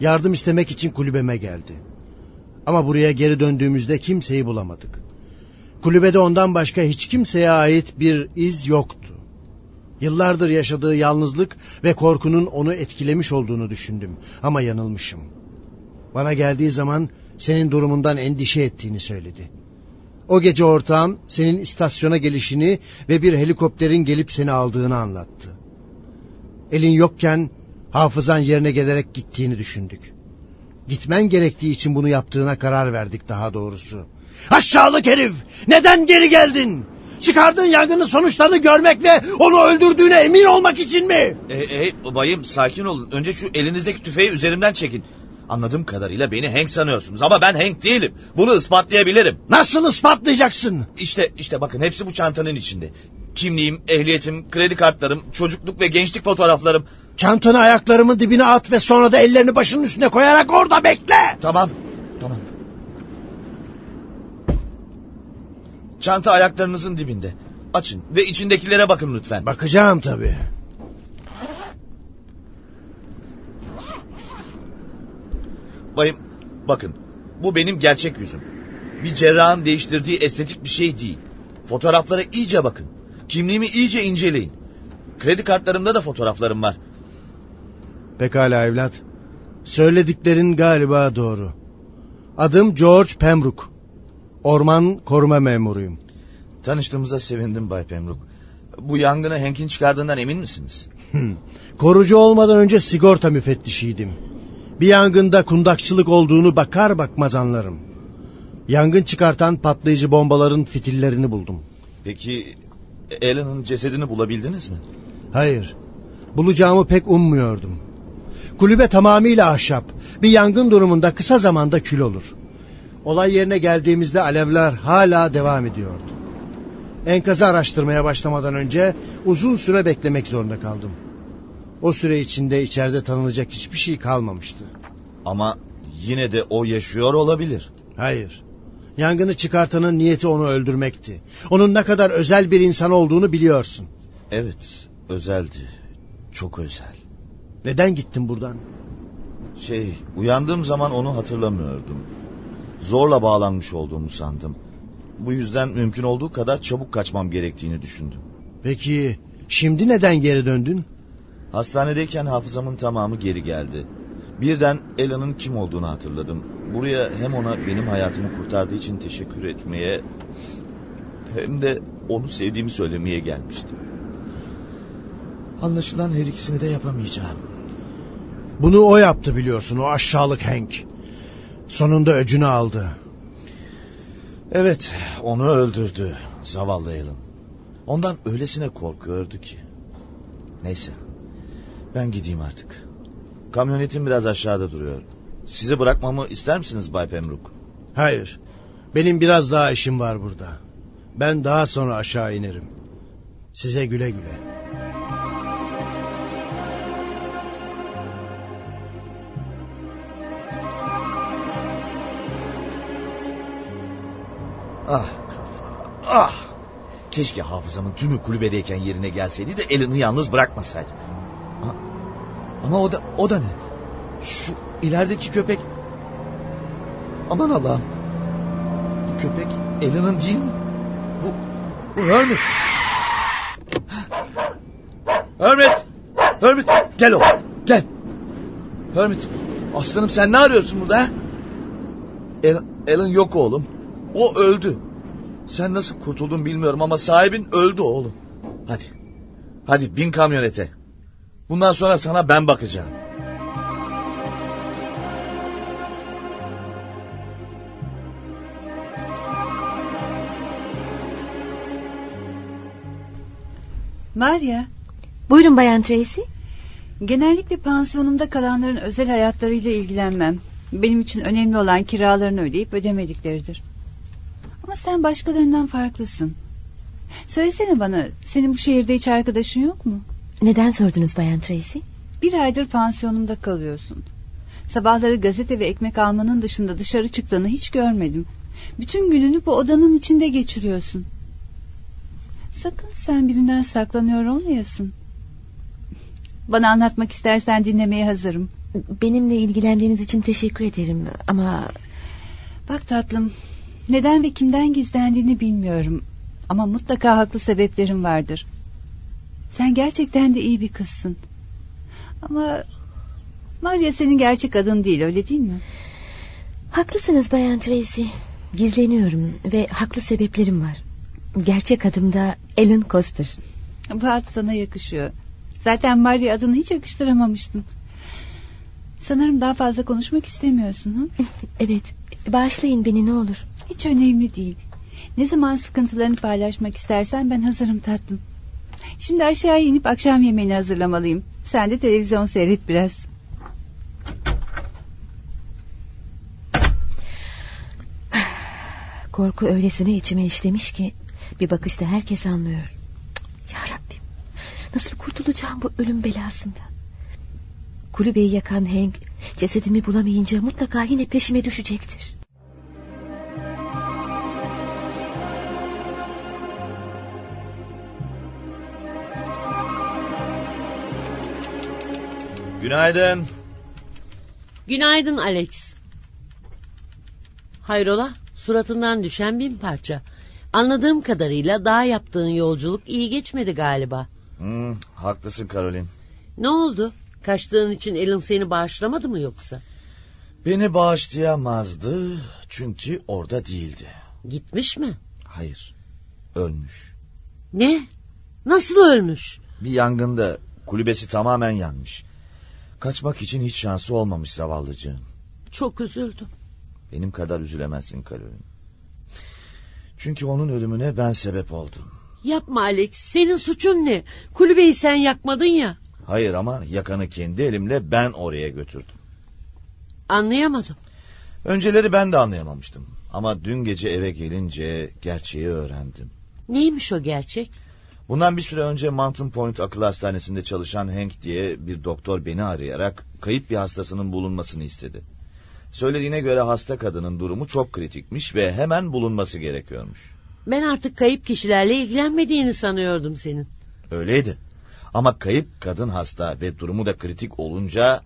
Yardım istemek için kulübeme geldi. Ama buraya geri döndüğümüzde kimseyi bulamadık. Kulübede ondan başka hiç kimseye ait bir iz yoktu. Yıllardır yaşadığı yalnızlık ve korkunun onu etkilemiş olduğunu düşündüm ama yanılmışım. Bana geldiği zaman senin durumundan endişe ettiğini söyledi. O gece ortağım senin istasyona gelişini ve bir helikopterin gelip seni aldığını anlattı. Elin yokken hafızan yerine gelerek gittiğini düşündük. Gitmen gerektiği için bunu yaptığına karar verdik daha doğrusu. Aşağılık herif! Neden geri geldin? Çıkardığın yangının sonuçlarını görmek ve onu öldürdüğüne emin olmak için mi? E, e, bayım sakin olun. Önce şu elinizdeki tüfeği üzerimden çekin. Anladığım kadarıyla beni Hank sanıyorsunuz ama ben Hank değilim. Bunu ispatlayabilirim. Nasıl ispatlayacaksın? İşte işte bakın hepsi bu çantanın içinde. Kimliğim, ehliyetim, kredi kartlarım, çocukluk ve gençlik fotoğraflarım. Çantanı ayaklarımın dibine at ve sonra da ellerini başının üstüne koyarak orada bekle. Tamam, tamam. Çanta ayaklarınızın dibinde. Açın ve içindekilere bakın lütfen. Bakacağım tabii. Bayım, bakın. Bu benim gerçek yüzüm. Bir cerrahın değiştirdiği estetik bir şey değil. Fotoğraflara iyice bakın. Kimliğimi iyice inceleyin. Kredi kartlarımda da fotoğraflarım var. Pekala evlat. Söylediklerin galiba doğru. Adım George Pembroke. Orman koruma memuruyum. Tanıştığımıza sevindim Bay Pembroke. Bu yangını Hank'in çıkardığından emin misiniz? Korucu olmadan önce sigorta müfettişiydim. Bir yangında kundakçılık olduğunu bakar bakmaz anlarım. Yangın çıkartan patlayıcı bombaların fitillerini buldum. Peki Alan'ın cesedini bulabildiniz mi? Hayır. Bulacağımı pek ummuyordum. Kulübe tamamıyla ahşap. Bir yangın durumunda kısa zamanda kül olur. Olay yerine geldiğimizde alevler hala devam ediyordu. Enkazı araştırmaya başlamadan önce uzun süre beklemek zorunda kaldım. O süre içinde içeride tanınacak hiçbir şey kalmamıştı. Ama yine de o yaşıyor olabilir. Hayır. Yangını çıkartanın niyeti onu öldürmekti. Onun ne kadar özel bir insan olduğunu biliyorsun. Evet, özeldi. Çok özel. Neden gittin buradan? Şey, uyandığım zaman onu hatırlamıyordum. Zorla bağlanmış olduğumu sandım. Bu yüzden mümkün olduğu kadar çabuk kaçmam gerektiğini düşündüm. Peki şimdi neden geri döndün? Hastanedeyken hafızamın tamamı geri geldi. Birden Ela'nın kim olduğunu hatırladım. Buraya hem ona benim hayatımı kurtardığı için teşekkür etmeye... ...hem de onu sevdiğimi söylemeye gelmiştim. Anlaşılan her ikisini de yapamayacağım. Bunu o yaptı biliyorsun o aşağılık Hank. Sonunda öcünü aldı. Evet onu öldürdü zavallı Alan. Ondan öylesine korkuyordu ki. Neyse ben gideyim artık. Kamyonetim biraz aşağıda duruyor. Sizi bırakmamı ister misiniz Bay Pembroke? Hayır. Benim biraz daha işim var burada. Ben daha sonra aşağı inerim. Size güle güle. Ah kafa ah. Keşke hafızamın tümü kulübedeyken yerine gelseydi de Alan'ı yalnız bırakmasaydı. Ama, o da o da ne? Şu ilerideki köpek... Aman Allah'ım. Bu köpek Alan'ın değil mi? Bu, bu Hermit. Hermit! Hermit gel oğlum gel. Hermit aslanım sen ne arıyorsun burada? Alan, Alan yok oğlum. O öldü. Sen nasıl kurtuldun bilmiyorum ama sahibin öldü oğlum. Hadi. Hadi bin kamyonete. Bundan sonra sana ben bakacağım. Maria, Buyurun Bayan Tracy. genellikle pansiyonumda kalanların özel hayatlarıyla ilgilenmem. Benim için önemli olan kiralarını ödeyip ödemedikleridir. Ama sen başkalarından farklısın. Söylesene bana, senin bu şehirde hiç arkadaşın yok mu? Neden sordunuz Bayan Tracy? Bir aydır pansiyonumda kalıyorsun. Sabahları gazete ve ekmek almanın dışında dışarı çıktığını hiç görmedim. Bütün gününü bu odanın içinde geçiriyorsun. Sakın sen birinden saklanıyor olmayasın. Bana anlatmak istersen dinlemeye hazırım. Benimle ilgilendiğiniz için teşekkür ederim ama... Bak tatlım, neden ve kimden gizlendiğini bilmiyorum. Ama mutlaka haklı sebeplerim vardır. Sen gerçekten de iyi bir kızsın. Ama Maria senin gerçek adın değil öyle değil mi? Haklısınız Bayan Tracy. Gizleniyorum ve haklı sebeplerim var. Gerçek adım da Alan Coster. Bu ad sana yakışıyor. Zaten Maria adını hiç yakıştıramamıştım. Sanırım daha fazla konuşmak istemiyorsun. Hı? Evet, bağışlayın beni ne olur. Hiç önemli değil. Ne zaman sıkıntılarını paylaşmak istersen ben hazırım tatlım. Şimdi aşağıya inip akşam yemeğini hazırlamalıyım. Sen de televizyon seyret biraz. Korku öylesine içime işlemiş ki... ...bir bakışta herkes anlıyor. Ya Rabbim nasıl kurtulacağım bu ölüm belasından? Kulübeyi yakan Hank cesedimi bulamayınca mutlaka yine peşime düşecektir. Günaydın. Günaydın Alex. Hayrola suratından düşen bin parça. Anladığım kadarıyla daha yaptığın yolculuk iyi geçmedi galiba. Hmm, haklısın Karolin. Ne oldu? Kaçtığın için Alan seni bağışlamadı mı yoksa? Beni bağışlayamazdı çünkü orada değildi. Gitmiş mi? Hayır, ölmüş. Ne? Nasıl ölmüş? Bir yangında kulübesi tamamen yanmış. Kaçmak için hiç şansı olmamış zavallıcığın. Çok üzüldüm. Benim kadar üzülemezsin Karolin. Çünkü onun ölümüne ben sebep oldum. Yapma Alex. Senin suçun ne? Kulübeyi sen yakmadın ya. Hayır ama yakanı kendi elimle ben oraya götürdüm. Anlayamadım. Önceleri ben de anlayamamıştım. Ama dün gece eve gelince gerçeği öğrendim. Neymiş o gerçek? Bundan bir süre önce Mountain Point Akıl Hastanesi'nde çalışan Hank diye bir doktor beni arayarak kayıp bir hastasının bulunmasını istedi. Söylediğine göre hasta kadının durumu çok kritikmiş ve hemen bulunması gerekiyormuş. Ben artık kayıp kişilerle ilgilenmediğini sanıyordum senin. Öyleydi. Ama kayıp kadın hasta ve durumu da kritik olunca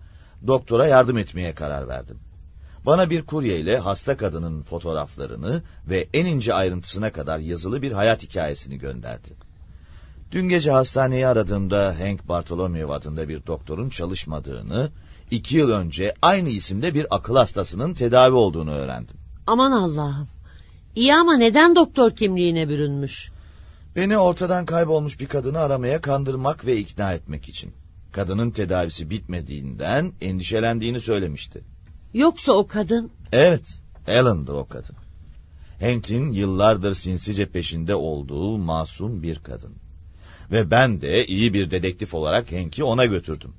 doktora yardım etmeye karar verdim. Bana bir kurye ile hasta kadının fotoğraflarını ve en ince ayrıntısına kadar yazılı bir hayat hikayesini gönderdi. Dün gece hastaneyi aradığımda Hank Bartholomew adında bir doktorun çalışmadığını, iki yıl önce aynı isimde bir akıl hastasının tedavi olduğunu öğrendim. Aman Allah'ım. İyi ama neden doktor kimliğine bürünmüş? Beni ortadan kaybolmuş bir kadını aramaya kandırmak ve ikna etmek için. Kadının tedavisi bitmediğinden endişelendiğini söylemişti. Yoksa o kadın... Evet, Ellen'dı o kadın. Hank'in yıllardır sinsice peşinde olduğu masum bir kadın. Ve ben de iyi bir dedektif olarak Hank'i ona götürdüm.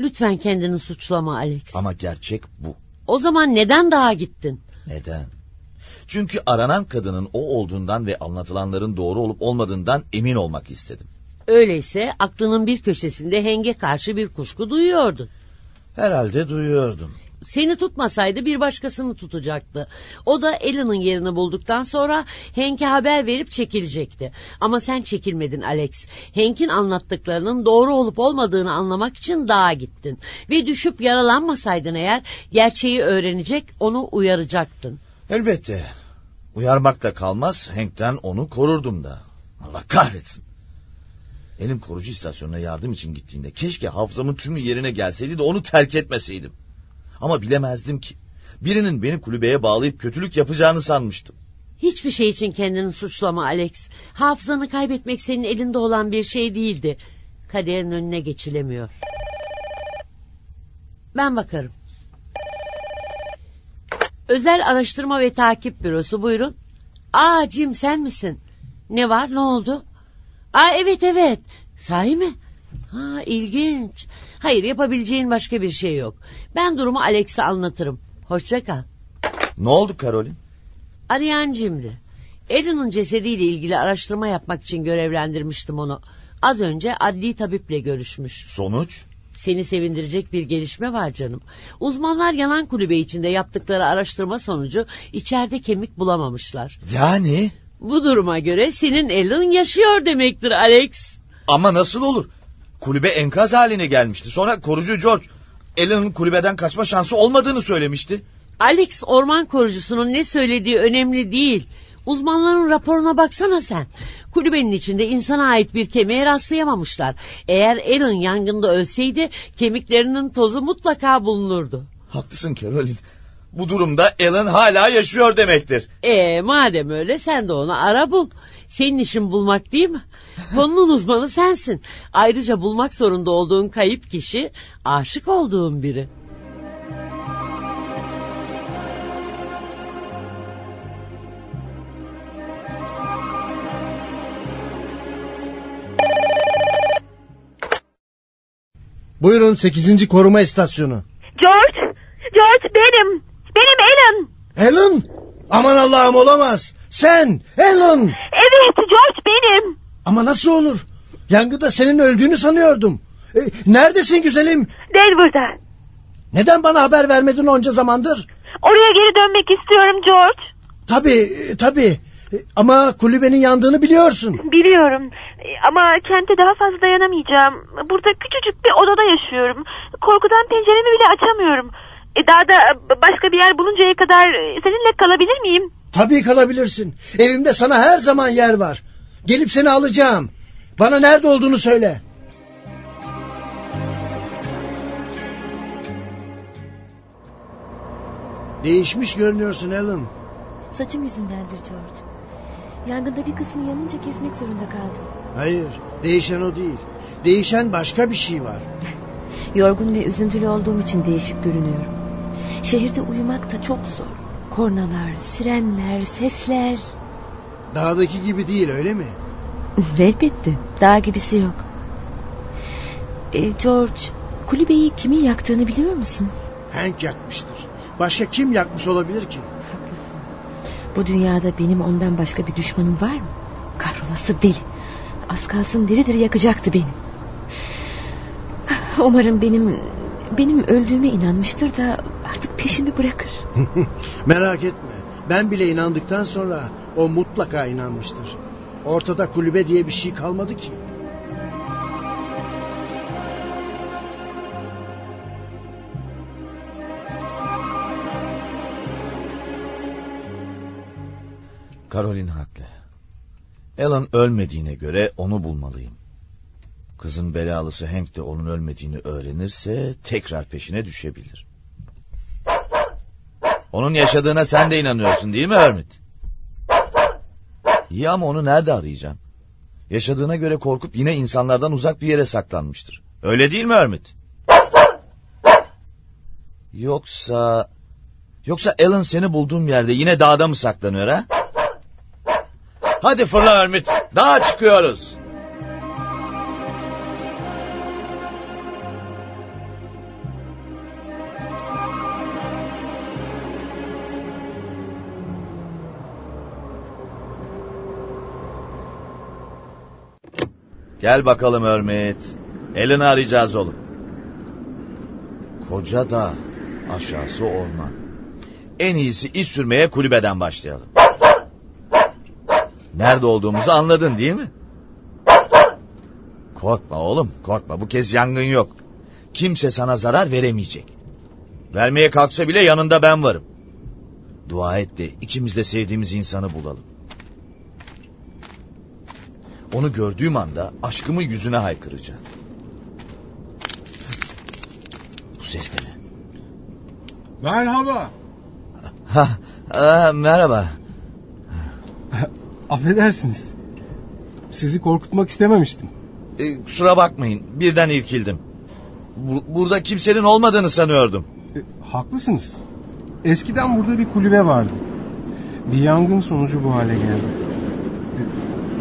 Lütfen kendini suçlama Alex. Ama gerçek bu. O zaman neden daha gittin? Neden? Çünkü aranan kadının o olduğundan ve anlatılanların doğru olup olmadığından emin olmak istedim. Öyleyse aklının bir köşesinde Henge karşı bir kuşku duyuyordun. Herhalde duyuyordum. Seni tutmasaydı bir başkasını tutacaktı. O da Ellen'ın yerini bulduktan sonra Hank'e haber verip çekilecekti. Ama sen çekilmedin Alex. Hank'in anlattıklarının doğru olup olmadığını anlamak için dağa gittin. Ve düşüp yaralanmasaydın eğer gerçeği öğrenecek onu uyaracaktın. Elbette. Uyarmakta kalmaz Hank'ten onu korurdum da. Allah kahretsin. Elim korucu istasyonuna yardım için gittiğinde keşke hafızamın tümü yerine gelseydi de onu terk etmeseydim. Ama bilemezdim ki. Birinin beni kulübeye bağlayıp kötülük yapacağını sanmıştım. Hiçbir şey için kendini suçlama Alex. Hafızanı kaybetmek senin elinde olan bir şey değildi. Kaderin önüne geçilemiyor. Ben bakarım. Özel Araştırma ve Takip Bürosu buyurun. Aa Jim sen misin? Ne var ne oldu? Aa evet evet. Sahi mi? Ha ilginç. Hayır yapabileceğin başka bir şey yok. Ben durumu Alex'e anlatırım. Hoşça kal. Ne oldu Karolin? Arayan Jim'di. Eden'ın cesediyle ilgili araştırma yapmak için görevlendirmiştim onu. Az önce adli tabiple görüşmüş. Sonuç? Seni sevindirecek bir gelişme var canım. Uzmanlar yanan kulübe içinde yaptıkları araştırma sonucu içeride kemik bulamamışlar. Yani? Bu duruma göre senin Alan yaşıyor demektir Alex. Ama nasıl olur? Kulübe enkaz haline gelmişti. Sonra korucu George Alan'ın kulübeden kaçma şansı olmadığını söylemişti. Alex orman korucusunun ne söylediği önemli değil. Uzmanların raporuna baksana sen. Kulübenin içinde insana ait bir kemiğe rastlayamamışlar. Eğer Alan yangında ölseydi kemiklerinin tozu mutlaka bulunurdu. Haklısın Caroline. Bu durumda Alan hala yaşıyor demektir. Ee madem öyle sen de onu ara bul. Senin işin bulmak değil mi? Konunun uzmanı sensin. Ayrıca bulmak zorunda olduğun kayıp kişi aşık olduğun biri. Buyurun 8. koruma istasyonu. George, George benim. Benim Alan. Alan? Aman Allah'ım olamaz. Sen, Alan. Evet, George benim. Ama nasıl olur? Yangında senin öldüğünü sanıyordum. E, neredesin güzelim? Denver'da. Neden bana haber vermedin onca zamandır? Oraya geri dönmek istiyorum George. Tabii e, tabii. E, Ama kulübenin yandığını biliyorsun. Biliyorum E, ama kente daha fazla dayanamayacağım. Burada küçücük bir odada yaşıyorum. Korkudan penceremi bile açamıyorum. E, daha da başka bir yer buluncaya kadar e, seninle kalabilir miyim? Tabii kalabilirsin. Evimde sana her zaman yer var. Gelip seni alacağım. Bana nerede olduğunu söyle. Değişmiş görünüyorsun Alan. Saçım yüzündendir George. Yangında bir kısmı yanınca kesmek zorunda kaldım. Hayır, değişen o değil. Değişen başka bir şey var. Yorgun ve üzüntülü olduğum için değişik görünüyorum. Şehirde uyumak da çok zor. Kornalar, sirenler, sesler. Dağdaki gibi değil öyle mi? Elbette. Dağ gibisi yok. E, George, kulübeyi kimin yaktığını biliyor musun? Hank yakmıştır. Başka kim yakmış olabilir ki? Haklısın. Bu dünyada benim ondan başka bir düşmanım var mı? Kahrolası deli. Az kalsın diri diri yakacaktı beni. Umarım benim benim öldüğüme inanmıştır da artık peşimi bırakır. Merak etme. Ben bile inandıktan sonra o mutlaka inanmıştır. Ortada kulübe diye bir şey kalmadı ki. Caroline haklı. Alan ölmediğine göre onu bulmalıyım. Kızın belalısı Hank de onun ölmediğini öğrenirse tekrar peşine düşebilir. Onun yaşadığına sen de inanıyorsun değil mi Hermit? İyi ama onu nerede arayacağım? Yaşadığına göre korkup yine insanlardan uzak bir yere saklanmıştır. Öyle değil mi Hermit? Yoksa... Yoksa Alan seni bulduğum yerde yine dağda mı saklanıyor ha? Hadi fırla Hermit. Dağa çıkıyoruz. Gel bakalım Hermit. Elini arayacağız oğlum. Koca dağ, aşağısı orman. En iyisi iş sürmeye kulübeden başlayalım. Nerede olduğumuzu anladın değil mi? Korkma oğlum, korkma. Bu kez yangın yok. Kimse sana zarar veremeyecek. Vermeye kalksa bile yanında ben varım. Dua et de ikimiz de sevdiğimiz insanı bulalım. Onu gördüğüm anda aşkımı yüzüne haykıracağım. Bu ses de ne? Merhaba. Ha, aa, merhaba. Affedersiniz. Sizi korkutmak istememiştim. Ee, kusura bakmayın, birden irkildim. Bu- burada kimsenin olmadığını sanıyordum. E, haklısınız. Eskiden burada bir kulübe vardı. Bir yangın sonucu bu hale geldi.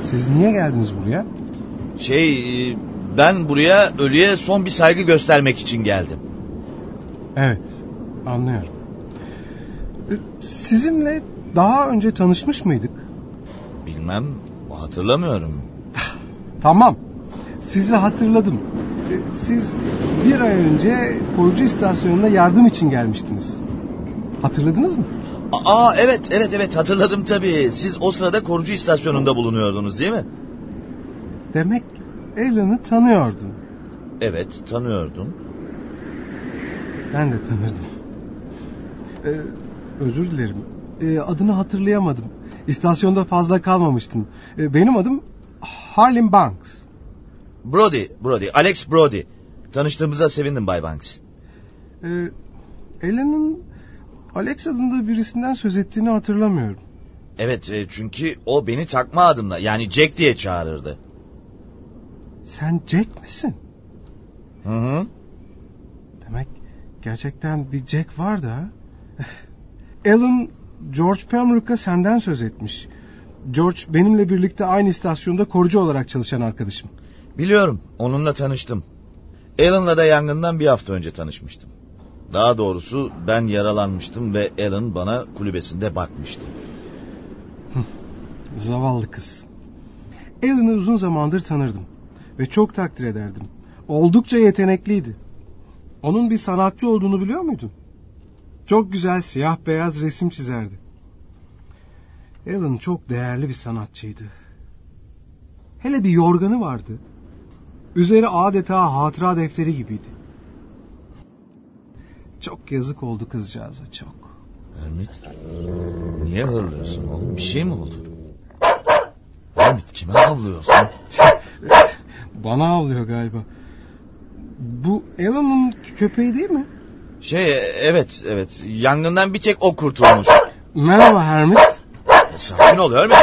Siz niye geldiniz buraya? Şey, e, ben buraya ölüye son bir saygı göstermek için geldim. Evet, anlıyorum. E, sizinle daha önce tanışmış mıydık? Bilmem, hatırlamıyorum. Tamam, sizi hatırladım. E, Siz bir ay önce korucu istasyonuna yardım için gelmiştiniz. Hatırladınız mı? Aa evet, evet, evet hatırladım tabii. Siz o sırada korucu istasyonunda bulunuyordunuz değil mi? Demek Alan'ı tanıyordun. Evet, tanıyordum. Ben de tanırdım. Ee, özür dilerim. Ee, adını hatırlayamadım. İstasyonda fazla kalmamıştın. Ee, benim adım Harlem Banks. Brody, Brody, Alex Brody. Tanıştığımıza sevindim Bay Banks. Ee, Alan'ın Alex adında birisinden söz ettiğini hatırlamıyorum. Evet, e, çünkü o beni takma adımla yani Jack diye çağırırdı. Sen Jack misin? Hı hı. Demek gerçekten bir Jack var da. Alan George Pembroke'a senden söz etmiş. George benimle birlikte aynı istasyonda korucu olarak çalışan arkadaşım. Biliyorum, onunla tanıştım. Alan'la da yangından bir hafta önce tanışmıştım. Daha doğrusu ben yaralanmıştım ve Alan bana kulübesinde bakmıştı. Zavallı kız. Alan'ı uzun zamandır tanırdım. Ve çok takdir ederdim. Oldukça yetenekliydi. Onun bir sanatçı olduğunu biliyor muydun? Çok güzel siyah beyaz resim çizerdi. Alan çok değerli bir sanatçıydı. Hele bir yorganı vardı. Üzeri adeta hatıra defteri gibiydi. Çok yazık oldu kızcağıza çok. Hermit niye hırlıyorsun oğlum bir şey mi oldu? Hermit kime havlıyorsun? Bana avlıyor galiba. Bu Alan'ın köpeği değil mi? Şey evet evet yangından bir tek o kurtulmuş. Merhaba Hermit. Sakin ol Hermit.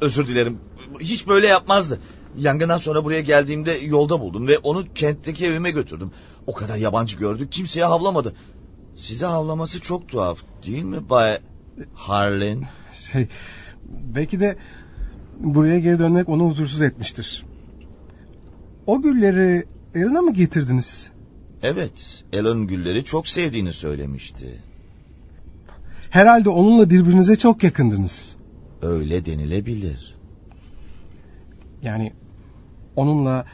Özür dilerim. Hiç böyle yapmazdı. Yangından sonra buraya geldiğimde yolda buldum ve onu kentteki evime götürdüm. O kadar yabancı gördük kimseye havlamadı. Size havlaması çok tuhaf değil mi Bay Harlan? Şey, belki de buraya geri dönmek onu huzursuz etmiştir. O gülleri Elena mı getirdiniz? Evet, Alan gülleri çok sevdiğini söylemişti. Herhalde onunla birbirinize çok yakındınız. Öyle denilebilir. Yani onunla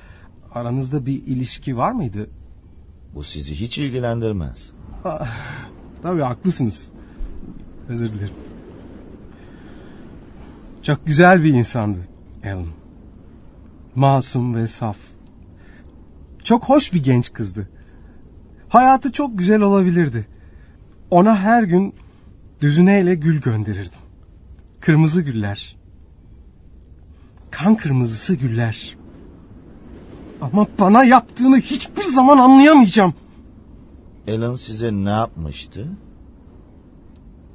aranızda bir ilişki var mıydı? Bu sizi hiç ilgilendirmez. Aa, tabii haklısınız. Özür dilerim. Çok güzel bir insandı Alan. Masum ve saf. Çok hoş bir genç kızdı. Hayatı çok güzel olabilirdi. Ona her gün düzüneyle gül gönderirdim. Kırmızı güller. Kan kırmızısı güller. Ama bana yaptığını hiçbir zaman anlayamayacağım. Alan size ne yapmıştı?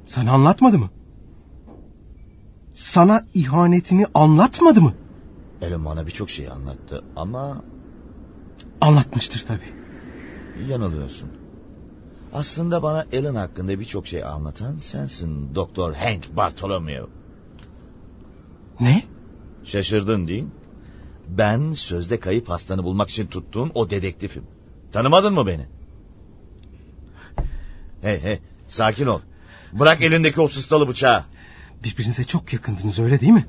Sana anlatmadı mı? Sana ihanetini anlatmadı mı? Alan bana birçok şey anlattı ama... Anlatmıştır tabii. Yanılıyorsun. Aslında bana Alan hakkında birçok şey anlatan sensin Doktor Hank Bartholomew. Ne? Şaşırdın değil mi? Ben sözde kayıp hastanı bulmak için tuttuğun o dedektifim. Tanımadın mı beni? Hey hey sakin ol. Bırak elindeki o sıstalı bıçağı. Birbirinize çok yakındınız öyle değil mi?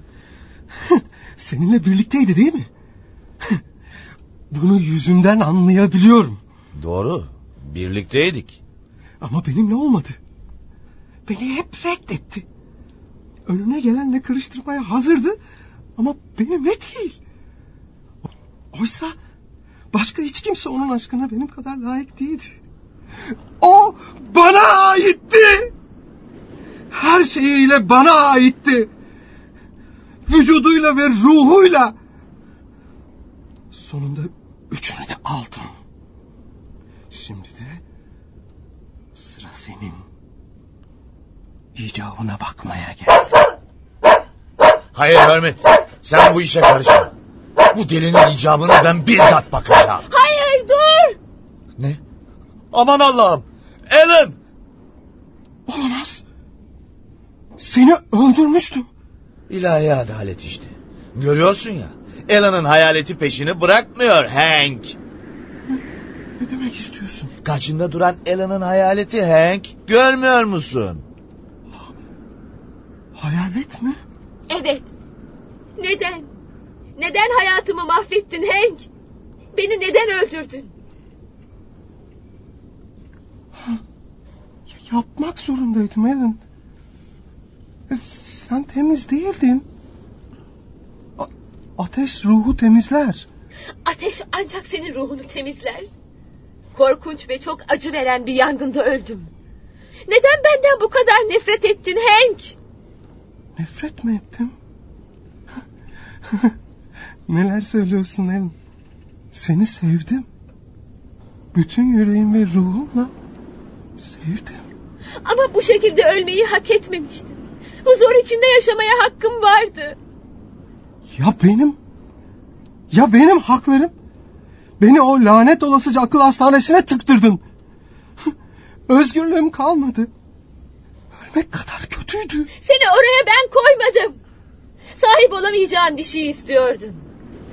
Seninle birlikteydi değil mi? Bunu yüzünden anlayabiliyorum. Doğru. Birlikteydik. Ama benimle olmadı. Beni hep reddetti. Önüne gelenle karıştırmaya hazırdı ama benimle değil. Oysa başka hiç kimse onun aşkına benim kadar layık değildi. O bana aitti. Her şeyiyle bana aitti. Vücuduyla ve ruhuyla. Sonunda üçünü de aldım. Şimdi de sıra senin. İcabına bakmaya geldi. Hayır Hürmet. Sen bu işe karışma. Bu delinin icabına ben bizzat bakacağım. Hayır dur. Ne? Aman Allah'ım. Alan. Olamaz. Seni öldürmüştüm. İlahi adalet işte. Görüyorsun ya. Alan'ın hayaleti peşini bırakmıyor Hank. Ne demek istiyorsun? Karşında duran Alan'ın hayaleti Hank. Görmüyor musun? Hayalet mi? Evet. Neden? Neden hayatımı mahvettin Hank? Beni neden öldürdün? Yapmak zorundaydım. E, Sen temiz değildin. A- ateş ruhu temizler. Ateş ancak senin ruhunu temizler. Korkunç ve çok acı veren bir yangında öldüm. Neden benden bu kadar nefret ettin Hank? Nefret mi ettim? Neler söylüyorsun Alan? Seni sevdim. Bütün yüreğim ve ruhumla sevdim. Ama bu şekilde ölmeyi hak etmemiştim. Huzur içinde yaşamaya hakkım vardı. Ya benim? Ya benim haklarım? Beni o lanet olasıca akıl hastanesine tıktırdın. Özgürlüğüm kalmadı. Ölmek kadar kötüydü. Seni oraya ben koymadım. Sahip olamayacağın bir şey istiyordun.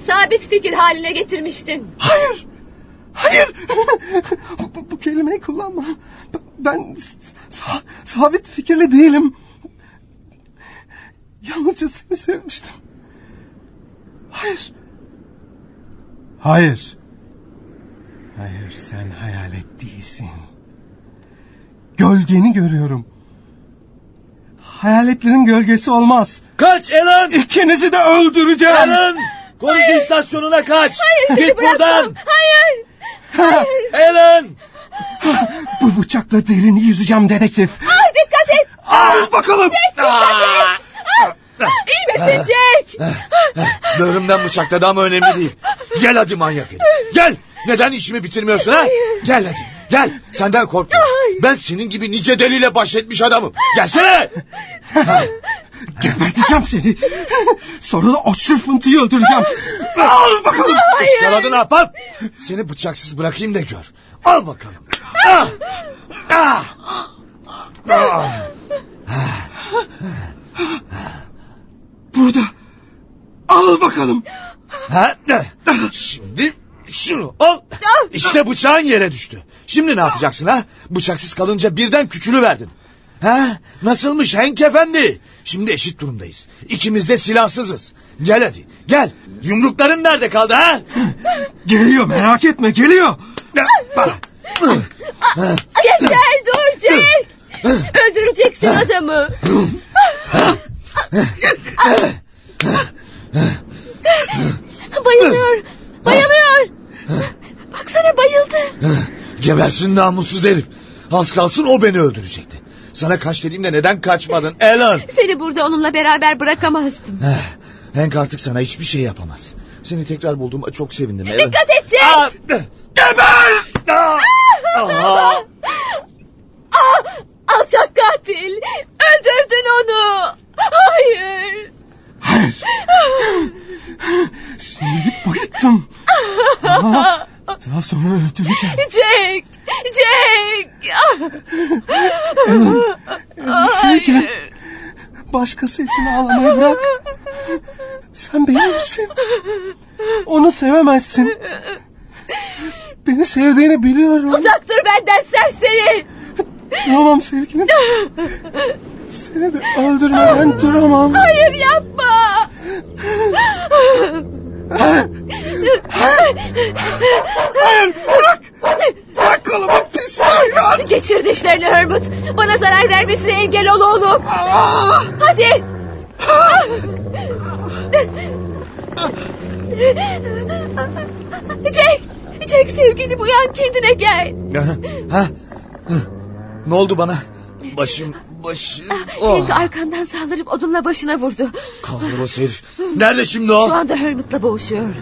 Sabit fikir haline getirmiştin. Hayır. Hayır. bu, bu kelimeyi kullanma. Ben sa- sabit fikirli değilim. Yalnızca seni sevmiştim. Hayır. Hayır. Hayır sen hayalet değilsin. Gölgeni görüyorum. Hayaletlerin gölgesi olmaz. Kaç Alan! İkinizi de öldüreceğim. Alan! Koruyucu istasyonuna kaç! Hayır Git buradan! bırakmam. Hayır. Alan! Bu bıçakla derini yüzeceğim dedektif. Ah dikkat et. Al bakalım. Ah, İyi misin Jack? Böğrümden bıçakladı ama önemli değil. Gel hadi manyak herif. Gel! Neden işimi bitirmiyorsun ha? Gel hadi. Gel. Senden korkma. Ben senin gibi nice deliyle baş etmiş adamım. Gelsene! Geberteceğim seni. Sonra da o çırpıntıyı öldüreceğim. Al bakalım. Iskaladın ahbap. Seni bıçaksız bırakayım da gör. Al bakalım. Ah! Ah! Ah! Burada. Al bakalım. Ha? Şimdi şunu al. İşte bıçağın yere düştü. Şimdi ne yapacaksın ha? Bıçaksız kalınca birden küçülü verdin. Ha? Nasılmış Henk efendi? Şimdi eşit durumdayız. İkimiz de silahsızız. Gel hadi gel. Yumrukların nerede kaldı ha? Geliyor merak etme geliyor. Yeter dur Jack. Öldüreceksin adamı. Bayılıyor. Bayılıyor. Baksana bayıldı. Gebersin namussuz herif. Az kalsın o beni öldürecekti. Sana kaç dediğimde neden kaçmadın Alan? Seni burada onunla beraber bırakamazdım. Hank artık sana hiçbir şey yapamaz. Seni tekrar bulduğuma çok sevindim Alan. Dikkat et Jack. Geber! Ah! Ah! Ah, alçak katil. Öldürdün onu. Hayır. Hayır. Şimdi bayıttım. Ama daha sonra öldüreceğim. Jack. Jack. Alan, sevgilim. Başkası için ağlamayı bırak. Sen benimsin. Onu sevemezsin. Beni sevdiğini biliyorum. Uzak dur benden serseri. Duramam sevgilim. Seni de öldürmeden duramam. Hayır yapma. Hayır bırak. Bırak kolumu pis hayvan. Geçir dişlerini Hermit. Bana zarar vermesine engel ol oğlum. Hadi. Jack. Jack sevgilim uyan kendine gel. Ha? Ne oldu bana? Başım, başım. Oh. Hank arkandan saldırıp odunla başına vurdu. Kahrolası herif. Nerede şimdi o? Şu anda Hermit'le boğuşuyor.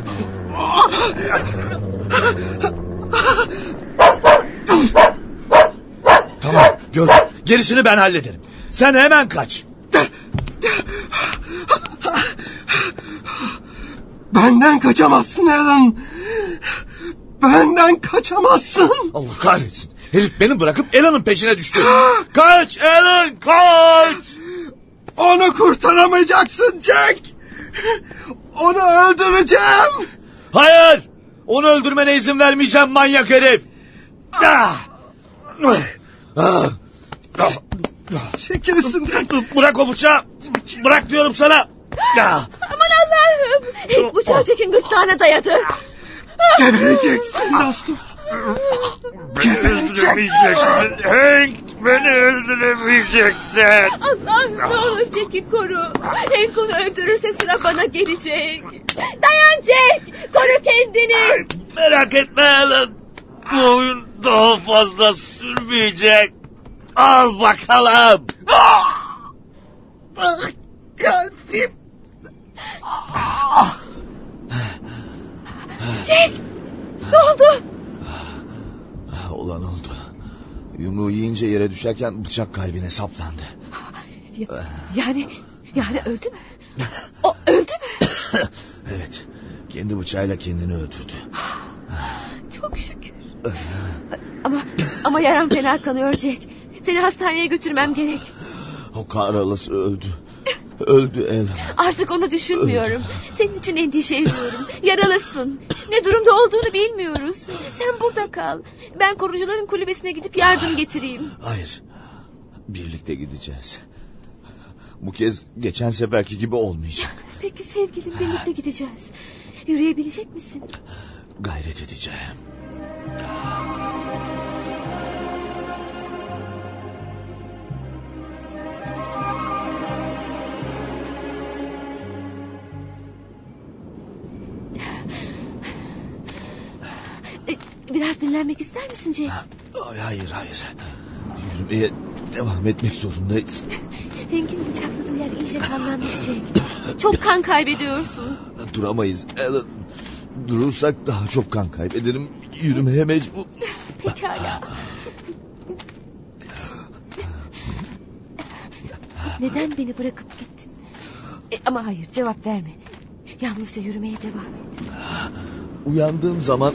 Tamam gördüm. Gerisini ben hallederim. Sen hemen kaç. Benden kaçamazsın Alan. Benden kaçamazsın. Allah kahretsin. Herif beni bırakıp Alan'ın peşine düştü. kaç Alan kaç. Onu kurtaramayacaksın Jack. Onu öldüreceğim. Hayır. Onu öldürmene izin vermeyeceğim manyak herif. Ah! Ah! Ah! Çekil üstümden. Bırak o bıçağı. Bırak diyorum sana. Ah! Aman Allah'ım. Bıçağı Jack'in gırtlağına dayadı. Gebereceksin dostum. Beni öldüremeyeceksin. Hank beni öldüremeyeceksin. Allah'ım ne olur Jack'i koru. Hank onu öldürürse sıra bana gelecek. Dayan Jack. Koru kendini. Merak etme Alan. Bu oyun daha fazla sürmeyecek. Al bakalım. Kalbim. Jack. Ne oldu? Olan oldu. Yumruğu yiyince yere düşerken bıçak kalbine saplandı. Ya- yani yani öldü mü? O öldü mü? evet. Kendi bıçağıyla kendini öldürdü. Çok şükür. Ama ama yaram fena kanıyor Jack. Seni hastaneye götürmem gerek. O kahrolası öldü. Öldü Alan. Artık onu düşünmüyorum. Senin için endişe ediyorum. Yaralısın. Ne durumda olduğunu bilmiyoruz. Sen burada kal. Ben korucuların kulübesine gidip yardım getireyim. Hayır. Birlikte gideceğiz. Bu kez geçen seferki gibi olmayacak. Peki sevgilim birlikte gideceğiz. Yürüyebilecek misin? gayret edeceğim. Dinlenmek ister misin? Ay, hayır hayır. Yürümeye devam etmek zorundayız. Hank'in bıçakladığı yer iyice kanlanmış Jack. Çok kan kaybediyorsun. Duramayız Alan. Durursak daha çok kan kaybederim. Yürümeye mecbur. Pekala. Neden beni bırakıp gittin? E, ama hayır cevap verme. Yalnızca yürümeye devam et. Uyandığım zaman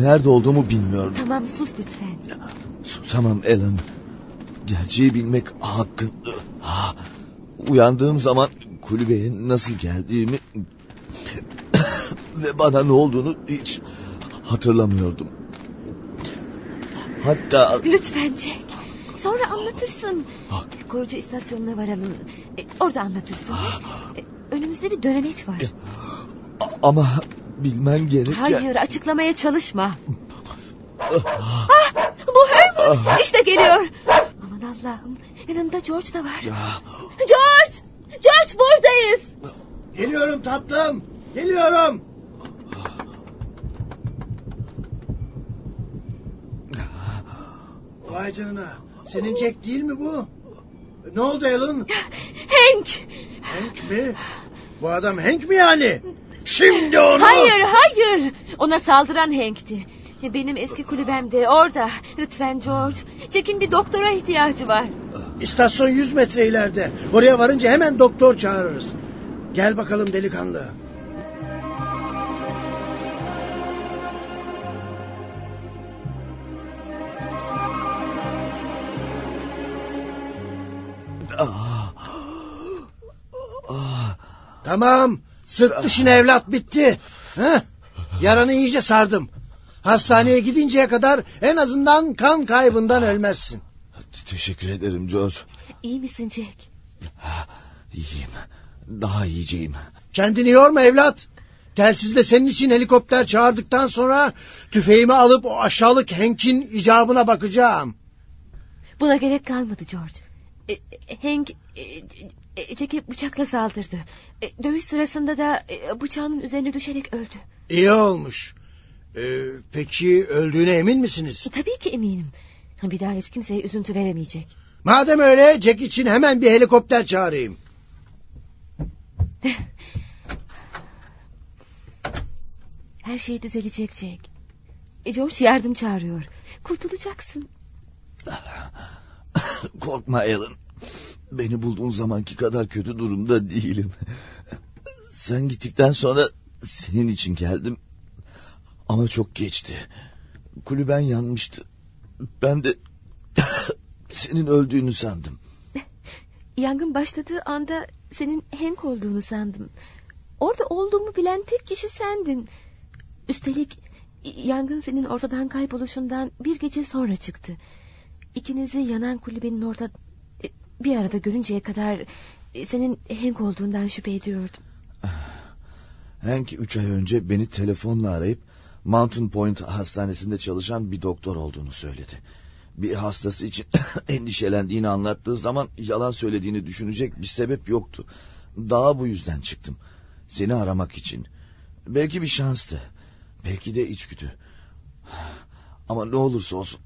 nerede olduğumu bilmiyorum. Tamam sus lütfen. Susamam Alan. Gerçeği bilmek hakkın. Ha, uyandığım zaman kulübeye nasıl geldiğimi ve bana ne olduğunu hiç hatırlamıyordum. Hatta Lütfen Jack. Sonra anlatırsın. Korucu istasyonuna varalım. E, orada anlatırsın. E, önümüzde bir dönemeç var. ama bilmen gereken... Hayır açıklamaya çalışma. ah, bu Herman işte geliyor. Aman Allah'ım yanında George da var. George! George buradayız. Geliyorum tatlım. Geliyorum. Vay canına. Senin Jack değil mi bu? Ne oldu Alan? Hank! Hank mi? Bu adam Hank mi yani? Şimdi onu... Hayır hayır. Ona saldıran Hank'ti. Benim eski kulübemde orada. Lütfen George. Jack'in bir doktora ihtiyacı var. İstasyon 100 metre ileride. Oraya varınca hemen doktor çağırırız. Gel bakalım delikanlı. Tamam. Sık dişini evlat bitti. Heh, yaranı iyice sardım. Hastaneye gidinceye kadar en azından kan kaybından ölmezsin. Teşekkür ederim George. İyi misin Jack? İyiyim. Daha iyiceyim. Kendini yorma evlat. Telsizle senin için helikopter çağırdıktan sonra tüfeğimi alıp o aşağılık Hank'in icabına bakacağım. Buna gerek kalmadı George. E, e, Hank e, e, Jack'e bıçakla saldırdı. E, dövüş sırasında da e, bıçağının üzerine düşerek öldü. İyi olmuş. Ee, peki öldüğüne emin misiniz? E, tabii ki eminim. Bir daha hiç kimseye üzüntü veremeyecek. Madem öyle Jack için hemen bir helikopter çağırayım. Her şey düzelecek Jack. E, George yardım çağırıyor. Kurtulacaksın. Korkma Alan. Beni bulduğun zamanki kadar kötü durumda değilim. Sen gittikten sonra senin için geldim. Ama çok geçti. Kulüben yanmıştı. Ben de senin öldüğünü sandım. Yangın başladığı anda senin Hank olduğunu sandım. Orada olduğumu bilen tek kişi sendin. Üstelik yangın senin ortadan kayboluşundan bir gece sonra çıktı. İkinizi yanan kulübenin orta bir arada görünceye kadar e, senin Hank olduğundan şüphe ediyordum. Hank üç ay önce beni telefonla arayıp Mountain Point hastanesinde çalışan bir doktor olduğunu söyledi. Bir hastası için endişelendiğini anlattığı zaman yalan söylediğini düşünecek bir sebep yoktu. Daha bu yüzden çıktım. Seni aramak için. Belki bir şanstı. Belki de içgüdü. Ama ne olursa olsun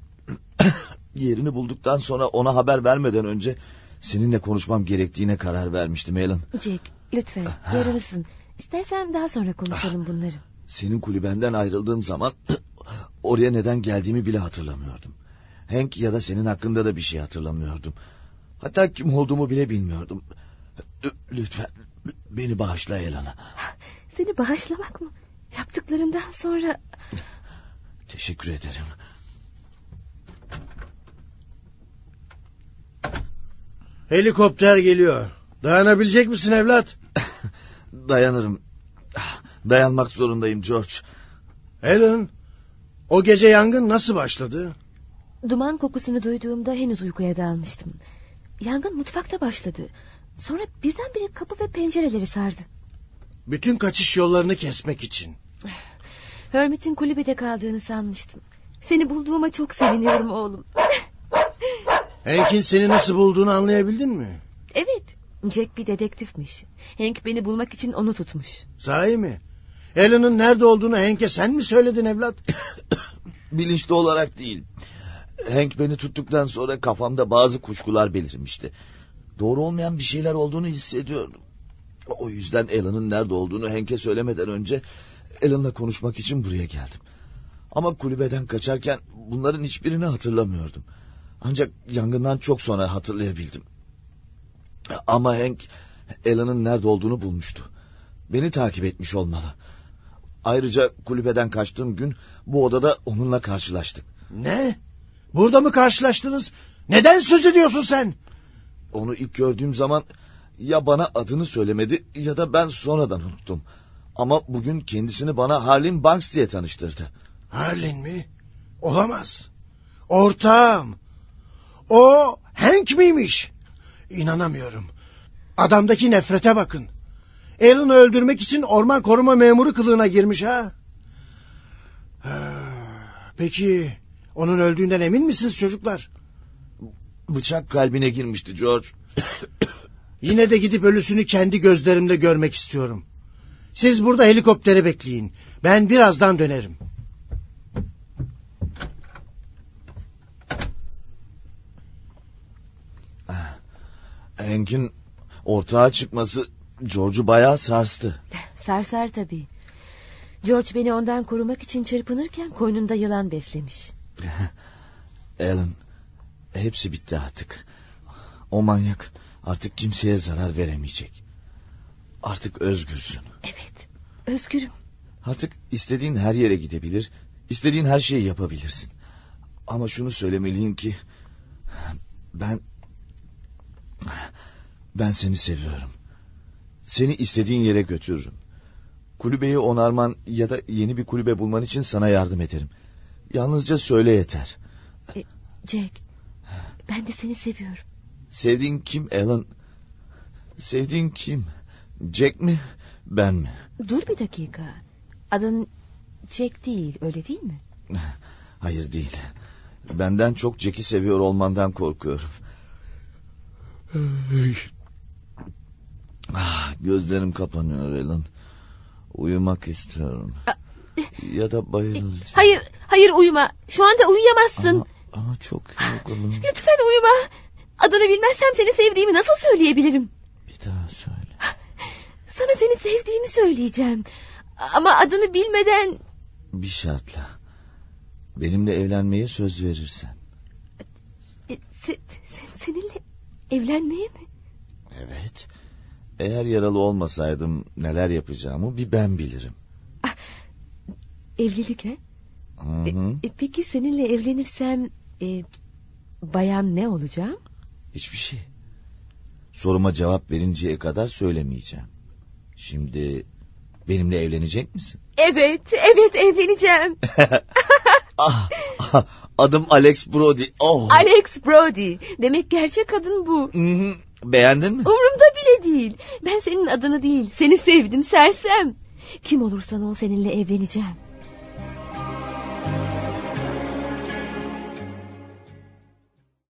yerini bulduktan sonra ona haber vermeden önce seninle konuşmam gerektiğine karar vermiştim Alan. Jack lütfen yaralısın. İstersen daha sonra konuşalım bunları. Senin kulübenden ayrıldığım zaman oraya neden geldiğimi bile hatırlamıyordum. Hank ya da senin hakkında da bir şey hatırlamıyordum. Hatta kim olduğumu bile bilmiyordum. Lütfen beni bağışla Elana. Seni bağışlamak mı? Yaptıklarından sonra... Teşekkür ederim. Helikopter geliyor. Dayanabilecek misin evlat? Dayanırım. Dayanmak zorundayım George. Helen, o gece yangın nasıl başladı? Duman kokusunu duyduğumda henüz uykuya dalmıştım. Yangın mutfakta başladı. Sonra birdenbire kapı ve pencereleri sardı. Bütün kaçış yollarını kesmek için. Hermit'in kulübede kaldığını sanmıştım. Seni bulduğuma çok seviniyorum oğlum. Hank'in seni nasıl bulduğunu anlayabildin mi? Evet, Jack bir dedektifmiş. Hank beni bulmak için onu tutmuş. Sahi mi? Alan'ın nerede olduğunu Hank'e sen mi söyledin evlat? Bilinçli olarak değil. Hank beni tuttuktan sonra kafamda bazı kuşkular belirmişti. Doğru olmayan bir şeyler olduğunu hissediyordum. O yüzden Alan'ın nerede olduğunu Hank'e söylemeden önce Alan'la konuşmak için buraya geldim. Ama kulübeden kaçarken bunların hiçbirini hatırlamıyordum. Ancak yangından çok sonra hatırlayabildim. Ama Hank Alan'ın nerede olduğunu bulmuştu. Beni takip etmiş olmalı. Ayrıca kulübeden kaçtığım gün bu odada onunla karşılaştık. Ne? Burada mı karşılaştınız? Neden söz ediyorsun sen? Onu ilk gördüğüm zaman ya bana adını söylemedi ya da ben sonradan unuttum. Ama bugün kendisini bana Harlin Banks diye tanıştırdı. Harlin mi? Olamaz. Ortağım. O Hank miymiş? İnanamıyorum. Adamdaki nefrete bakın. Alan'ı öldürmek için orman koruma memuru kılığına girmiş ha? Peki onun öldüğünden emin misiniz çocuklar? Bıçak kalbine girmişti George. Yine de gidip ölüsünü kendi gözlerimle görmek istiyorum. Siz burada helikoptere bekleyin. Ben birazdan dönerim. Hank'in ortağa çıkması George'u bayağı sarstı. Sarsar tabii. George beni ondan korumak için çırpınırken koynunda yılan beslemiş. Alan, hepsi bitti artık. O manyak artık kimseye zarar veremeyecek. Artık özgürsün. Evet, özgürüm. Artık istediğin her yere gidebilir, istediğin her şeyi yapabilirsin. Ama şunu söylemeliyim ki... Ben... Ben seni seviyorum. Seni istediğin yere götürürüm. Kulübeyi onarman ya da yeni bir kulübe bulman için sana yardım ederim. Yalnızca söyle yeter. E, Jack, ben de seni seviyorum. Sevdiğin kim Alan? Sevdiğin kim? Jack mi, ben mi? Dur bir dakika. Adın Jack değil, öyle değil mi? Hayır değil. Benden çok Jack'i seviyor olmandan korkuyorum. Ah, gözlerim kapanıyor Alan. Uyumak istiyorum. ya da bayılacağım. Hayır, hayır uyuma. Şu anda uyuyamazsın. Ama, ama çok yorgunum. Lütfen uyuma. Adını bilmezsem seni sevdiğimi nasıl söyleyebilirim? Bir daha söyle. Sana seni sevdiğimi söyleyeceğim. Ama adını bilmeden... Bir şartla. Benimle evlenmeye söz verirsen. E, se, se, seninle evlenmeye mi? Evet. Eğer yaralı olmasaydım neler yapacağımı bir ben bilirim. Ah, evlilik he? Hı hı. E, e, peki seninle evlenirsem e, bayan ne olacağım? Hiçbir şey. Soruma cevap verinceye kadar söylemeyeceğim. Şimdi benimle evlenecek misin? Evet, evet evleneceğim. ah, ah, adım Alex Brody. Oh. Alex Brody. Demek gerçek adın bu. Hı hı. Beğendin mi? Umurumda bile değil. Ben senin adını değil, seni sevdim sersem. Kim olursan ol seninle evleneceğim.